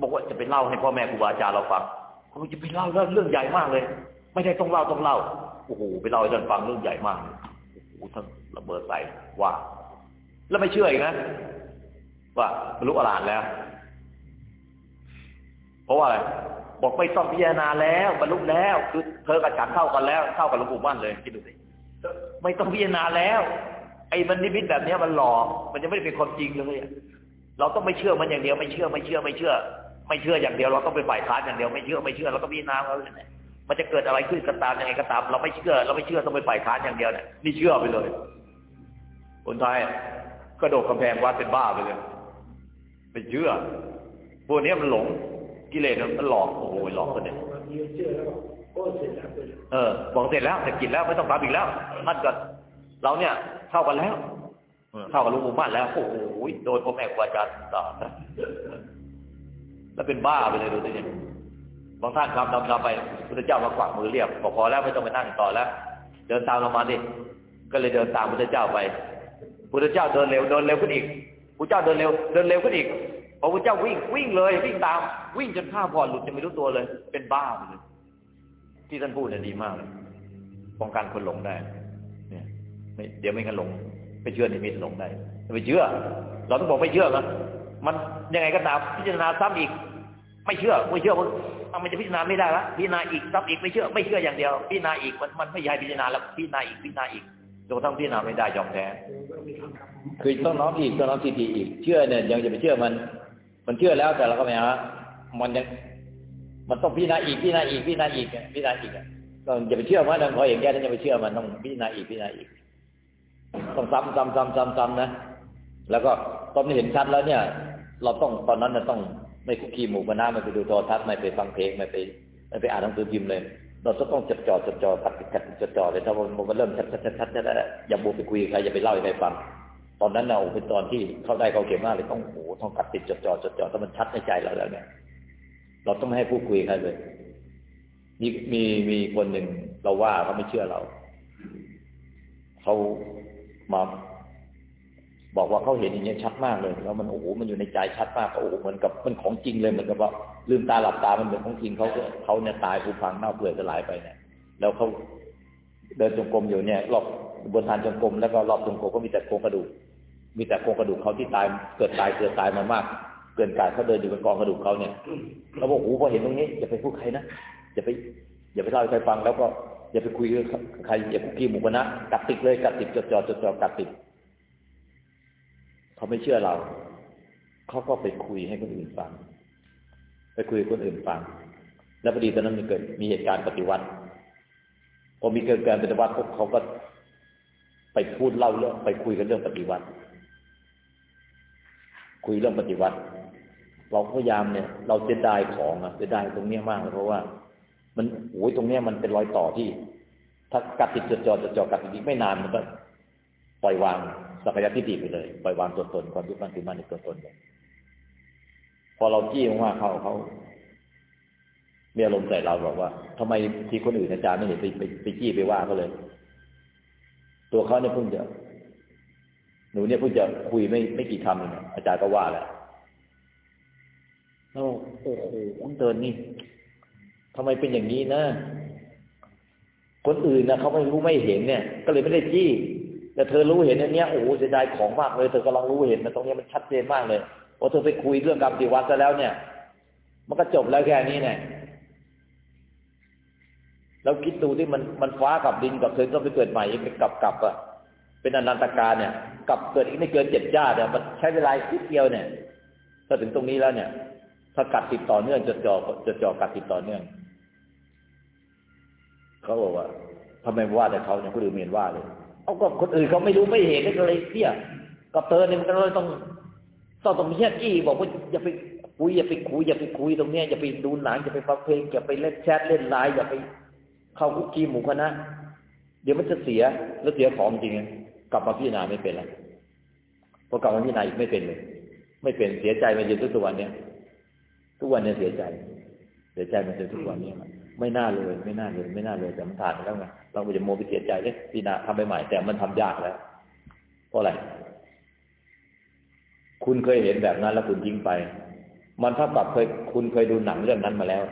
บอกว่าจะไปเล่าให้พ่อแม่ครูบาอาจารย์เราฟัง เขาจะไปเล่าเรื่องเรื่องใหญ่มากเลย ไม่ได้ต้องเล่าต้องเล่าโอ้โหไปเล่าให้ท่านฟังเรื่องใหญ่มากโอ้โหท่านระเบิดใส่ว่า แล้วไม่เชื่ออีกนะว่าบรรลุอรหันต์แล้ว เพราะว่าอะไรบอกไม่ต้องพิจารณาแล้วบรรลุแล้ว คือเธอกับฉันเท่ากันแล้วเท่ากับหลวงปู่มั่นเลยคิดดูสิไม่ต้องพิจารณาแล้ว ไอ้มันนิมิตแบบเนี้ยมันหลอกมันยังไม่ได้เป็นความจริงเลยเราต้องไม่เชื่อมันอย่างเดียวไม่เชื่อไม่เชื่อไม่เชื่อ ไม่เชื่ออย่างเดียวเราต้องไปฝ่ายค้านอย่างเดียวไม่เชื่อไม่เชื่อเราก็พิจารณาเอาเลยเนี่ยมันจะเกิดอะไรขึ้นก็ตามยังไงก็ตาม เราไม่เชื่อ เราไม่เชื่อต้องไปฝ่ายค้านอย่างเดียวเนี่ยนี่เชื่อไปเลยคนไทยกระโดดกำแพงวัดเป็นบ้าไปเลยไปเชื่อพวกเนี้ยมันหลงกิเลสมันหลอกโอ้โหหลอกคนเนี่ยบางทีเชื่อแล้วบอกโอ้เสร็จแล้วเลยเออบอกเสร็จแล้วเสร็จกิจแล้วไม่ต้องทำอีกแล้วท่านก็เราเนี่ยเท่ากันแล้วเออเท่ากับหลุงปู่มั่นแล้วโอ้โหโดนพ่อแม่ครูอาจารย์สอน แล้วเป็นบ้าไปเลยดูสิเนี่ยบางท่านทำทำทำไปพุทธเจ้ามาขวักมือเรียกบอกพอแล้วไม่ต้องไปนั่งต่อแล้ว เดินตามเรามาดิก็เลยเดินตามพุทธเจ้าไปพุทธเจ้าเดินเร็วเดินเร็วขึ้นอีกพุทธเจ้าเดินเร็วเดินเร็วขึ้นอีกพอพุทธเจ้าวิ่งวิ่งเลย วิ่งตามวิ่งจนข้าพอหลุดจะไม่รู้ตัวเลย เป็นบ้าไปเลยที่ท่านพูดเนี่ยดีมากเลยป้องกันคนหลงได้ เนี่ยเดี๋ยวไม่งั้นหลงไปเชื่อนิมิตหลงได้ไปเชื่อ เราต้องบอกไม่เชื่อนะ มันยังไงก็ตามพิจารณาซ้ำอีก ไม่เชื่อไม่เชื่อมันมันจะพิจารณาไม่ได้ละพิจารณาอีกซ้ำอีกไม่เชื่อ ไม่เชื่ออย่างเดียว พิจารณาอีกมันมันไม่ใช่พิจารณาแล้วพิจารณาอีกพิจารณาอีกจนกระทั่งพิจารณาไม่ได้ยอมแพ้คือต้องน้อมอีกต้องน้อมทีทีอีกเชื่อเนี่ยยังจะไปเชื่อมัน มันเชื่อแล้วแต่เราก็ไม่เอามันยังมันต้องพิจารณาอีกพิจารณาอีกพิจารณาอีกพิจารณาอีกต้องอย่าไปเชื่อมันนะพออย่างแก่ท่านจะไปเชื่อมันต้องพิจารณาอีกพิจารณาอีกต้องซ้ำซ้ำซ้ำซ้ำซ้ำนะแล้วก็ตอนนี้เห็นชัดแล้วเนี่ย เราต้องตอนนั้นน่ะต้องไม่คุกคีหมู่คณะไม่ไปดูโทรทัศน์ไม่ไปฟังเพลงไม่ไปไม่ไปอ่านหนังสือพิมพ์เลย เราจะต้องจดจ่อจดจ่อกัดกัดจดจ่อเลยถ้ามันมันเริ่มชัดชัดชัดชัดชัดแล้วอย่าบัวไปคุยใครอย่าไปเล่าให้ใครฟัง ตอนนั้นเราเป็นตอนที่เข้าได้เขาเข็มมากเลยต้องโอ้โหต้องกัดติดจดจ่อจดจ่อถ้ามันชัดในใจเราแล้วเนี่ย เราต้องไม่ให้พูดคุยใครเลยมีมีมีคนหนึ่งเราว่าเขาไม่เชื่อเราเขามา บอกว่าเขาเห็นอย่างเงี้ยชัดมากเลยแล้วมันโอ้โหมันอยู่ในใจชัดมากโอ้โหเหมือนกับมันของจริงเลยเหมือนกับว่าลืมตาหลับตามันเหมือนของจริงเขาเขาเนี่ยตายผูพังเน่าเปื่อยสลายไปเนี่ย แล้วเขาเดินจงกรมอยู่เนี่ยรอบบนทานจงกรมแล้วก็รอบจงกรมก็มีแต่โครงกระดูก มีแต่โครงกระดูกเขาที่ตายเกิดตายเกิดตายมามาก เกินกายเขาเดินอยู่บนกองกระดูกเขาเนี่ยเราบอกโอ้โหพอเห็นตรงนี้อย่าไปพูดใครนะอย่าไป อย่าไปเล่าให้ใครฟังแล้วก็อย่าไปคุยกับใครอย่าคุกคีหมู่คณะกัดติดเลยกัดติดจดจ่อจดจ่อกัดติด เขาไม่เชื่อเรา เขาก็ไปคุยให้คนอื่นฟัง ไปคุยคนอื่นฟัง แล้วพอดีตอนนั้นมีเกิดมีเหตุการณ์ปฏิวัติ พอมีเกิดการปฏิวัติพวกเขาก็ไปพูดเล่าเรื่องไปคุยกันเรื่องปฏิวัติ คุยเรื่องปฏิวัติ เราพยายามเนี่ย เราจะได้ของอะจะได้ตรงเนี้ยมากเลยเพราะว่า มันโอ้ยตรงเนี้ยมันเป็นรอยต่อที่ ถ้ากัดติดจดจ่อจดจ่อกัดติดไม่นานมันก็ ปล่อยวางสักยทิฏฐิไปเลย ปล่อยวางตัวตนความยึดมั่นถือมั่นในตัวตนเลยพอเราจี้มากๆเขาเขามีอารมณ์ใส่เราบอกว่าทำไมที่คนอื่นอาจารย์ไม่เห็นไปไปไปจี้ไปว่าเขาเลย ตัวเขาเนี่ยเพิ่งจะหนูเนี่ยเพิ่งจะคุยไม่ไม่กี่คำเองนะอาจารย์ก็ว่าแล้วแล้วโอ้โหเดินนี่ทำไมเป็นอย่างนี้นะคนอื่นนะเขาไม่รู้ไม่เห็นเนี่ย ก็เลยไม่ได้จี้ แต่เธอรู้เห็นอันเนี้ยโอ้โหเสียดายของมากเลยเธอกำลังรู้เห็นนะตรงนี้มันชัดเจนมากเลยพอเธอไปคุยเรื่องกรรมติวัตซะแล้วเนี่ย มันก็จบแล้วแค่นี้เนี่ยแล้วคิดดูที่มันมันฟ้ากับดินกับเธอต้องไปเกิดใหม่เป็นกลับกลับอะเป็นอนันตการเนี่ยกลับเกิดอีกไม่เกินเจ็ดชาติเนี่ยมันใช้เวลาคิดเดียวเนี่ยถ้าถึงตรงนี้แล้วเนี่ย ถ้ากัดติดต่อเนื่องจะจ่อจะจ่อกัดติดต่อเนื่องเขาบอกว่าทำไมว่าแต่เขาเนี่ยคนอื่นเมียนว่าเลย เอาก็คนอื่นเขาไม่รู้ไม่เห็นก็เลยเที่ยกับเธอเนี่ยมันก็เลยต้องต้องตรงนี้จี้บอกว่าอย่าไปคุยอย่าไปคุยอย่าไปคุยตรงเนี้ยอย่าไปดูหนังอย่าไปฟังเพลงอย่าไปเล่นแชทเล่นไลน์อย่าไปเข้าคุกกี้หมู่คณะเดี๋ยวมันจะเสียแล้วเสียของจริงกลับมาพิจารณาไม่เป็นแล้วพอกลับมาพิจารณาอีกไม่เป็นเลย ไม่เป็นเสียใจมาจนทุกวันเนี้ยทุกวันเนี้ยเสียใจ เสียใจมาจนทุกวันเนี้ไม่น่าเลย ไม่น่าเลย ไม่น่าเลยแต่มันผ่านไปแล้วไง เราจะโมไปเสียใจเลยพิจารณาทำไปใหม่แต่มันทำยากแล้ว เพราะอะไร คุณเคยเห็นแบบนั้น แล้วคุณทิ้งไป มันเท่ากับเคย คุณเคยดูหนังเรื่องนั้นมาแล้ว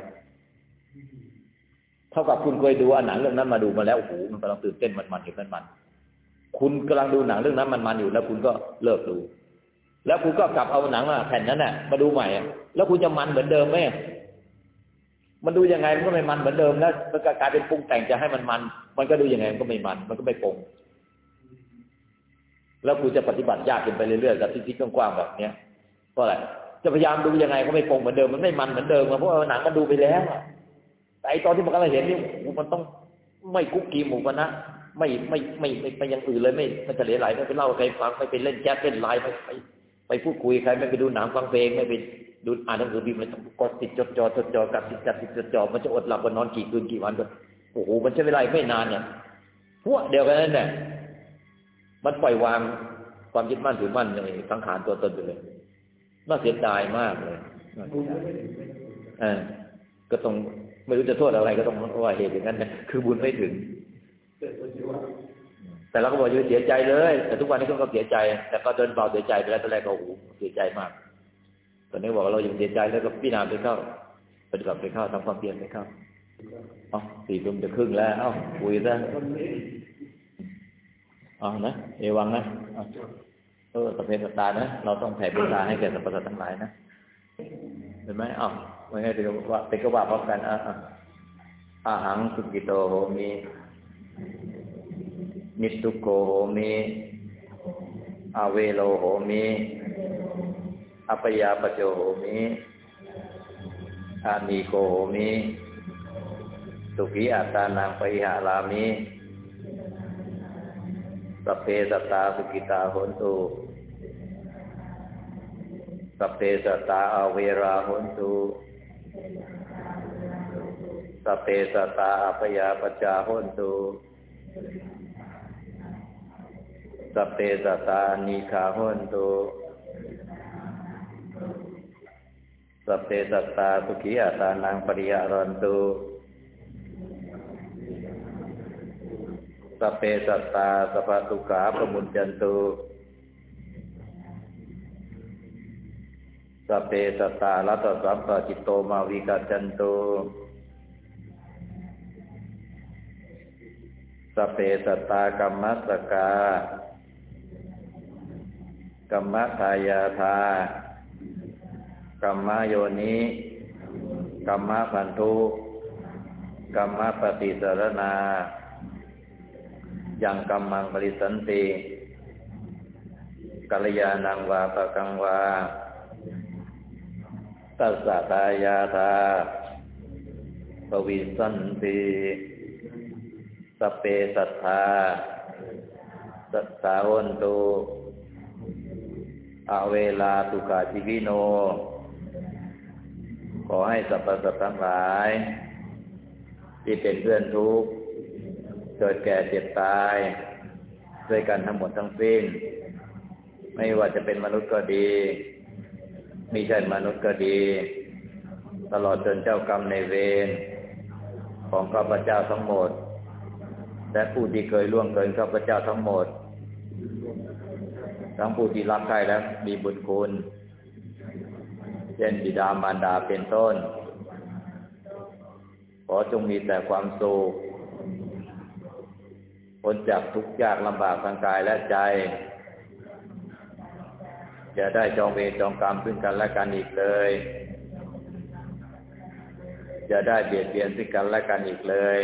เท่ากับคุณเคยดูหนังเรื่องนั้นมาดูมาแล้วโอ้โหมันกำลังตื่นเต้นมันมันอยู่มันมัน คุณกำลังดูหนังเรื่องนั้นมันมันอยู่ แล้วคุณก็เลิกดู แล้วคุณก็กลับเอาหนังมาแผ่นนั้นน่ะ มาดูใหม่แล้วคุณจะมันเหมือนเดิมไหม มันดูยังไงมันก็ไม่มันเหมือนเดิมแล้วมันก็กลายเป็นปรุงแต่งจะให้มันมัน มันก็ดูยังไงมันก็ไม่มัน มันก็ไม่ปรงแล้วคุณจะปฏิบัติยากขึ้นไปเรื่อยๆกับที่ๆกว้างๆแบบเนี้ยเพราะอะไรจะพยายามดูยังไงก็ไม่ปรงเหมือนเดิมมันไม่มันเหมือนเดิมเพราะหนังมันดูไปแล้วแต่ไอตอนที่มันกำลังเห็นนี่มันต้องไม่คุกกีหมูกันนะไม่ไม่ไม่ไม่ไปยังอื่นเลยไม่ไม่ทะเลไหลไม่ไปเล่าใครฟังไม่ไปเล่นแจ๊สเล่นไลน์ไม่ไปไปพูดคุยใครไม่ไปดูหนังฟังเพลงไม่ไป ดูอ่านหนังสือพิมพ์มันกดติดจดจอจดจอกับติดจัดติดจดจอมันจะอดหลับกันนอนกี่คืนกี่วันก็โอ้โหมันใช้เวลาไม่นานเนี่ยพวกเดียวกันนั่นแหละมันปล่อยวางความยึดมั่นถือมั่นในสังขารตัวตนไปเลยน่าเสียดายมากเลยอ่าก็ต้องไม่รู้จะโทษอะไรก็ต้องว่าเหตุอย่างนั้นนะคือบุญไม่ถึง แต่เราก็บอกอย่าเสียใจเลย แต่ทุกวันนี้ก็เสียใจ แต่ก็เดินเบาเสียใจไปแล้วตอนแรกก็โอ้โหเสียใจมาก ตอนนี้บอกเรายังเสียใจแล้วก็พี่นาไปเข้าปฏิบัติไปเข้าทำความเพียรไปเข้าอ๋อสี่ทุ่มจะครึ่งแล้วเอ้าคุยซะอ๋อนะเอวังนะเออสเปนสตานะเราต้องแผ่เมตตาให้แก่สรรพสัตว์ทั้งหลายนะเห็นไหมอ้าวไม่ให้เป็นว่าเป็นก็ว่าพร้อมกันอะอาหังสุกิโตโหมีนิสุโกโหมีอาเวโลโหมี อัปยาปโจโหมีอานีโกโหมีสุขีอัตานังปริหารามิสเพสตาสุกิตาหนตุสเพสตาอาเวราหนตุสเปสตาอัปยาปจาหนตุสเปสตานิคาหนตุ สเปสตาสุขีอาตานังปริยารันตุสเปสัตาสภตุขาปมุญจันตุสเปสัตตาลัตสัมปจิตโตมาวิกาจันตุสเปสัตากรรมสกากรรมทายาทา กรรมโยนิกรรมพันธุกรรมปฏิสารนายังกรรมังปริสันติกัลยาณังวาปะกังวา ตัสสะตายาทาปวิสันติสเปสัทธาสัทธาวันตุอเวลาตุกาจิวิโน อให้สรรพสัตว์ทั้งหลาย ที่เป็นเพื่อนทุกข์เกิดแก่เจ็บตาย ด้วยกันทั้งหมดทั้งสิ้น ไม่ว่าจะเป็นมนุษย์ก็ดีม่ใช่มนุษย์ก็ดี ตลอดจนเจ้ากรรมในเวรของข้าพเจ้าทั้งหมด และผู้ที่เคยล่วงเกินข้าพเจ้าทั้งหมด ทั้งผู้ที่รักใครและมีบุญคุณ เช่นบิดามารดาเป็นต้น ขอจงมีแต่ความสุขพ้นจากทุกข์ยากลำบากทางกายและใจอย่าได้จองเวรจองกรรมซึ่งกันและกันอีกเลยอย่าได้เบียดเบียนซึ่งกันและกันอีกเลย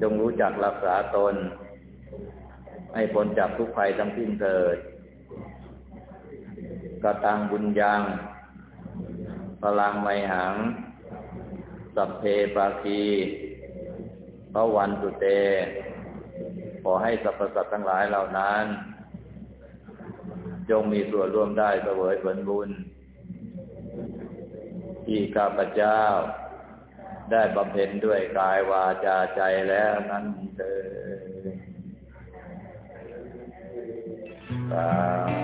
จงรู้จักรักษาตน ให้พ้นจากทุกภัยทั้งสิ้นเถิด กตังบุญยังพลังไมหัง สัพเพปาคีพระวันตุเต ขอให้สรรพสัตว์ทั้งหลายเหล่านั้น จงมีส่วนร่วมได้เสวยผลบุญ ที่ข้าพเจ้า ได้บำเพ็ญด้วยกายวาจาใจแล้วนั้นเถิดสา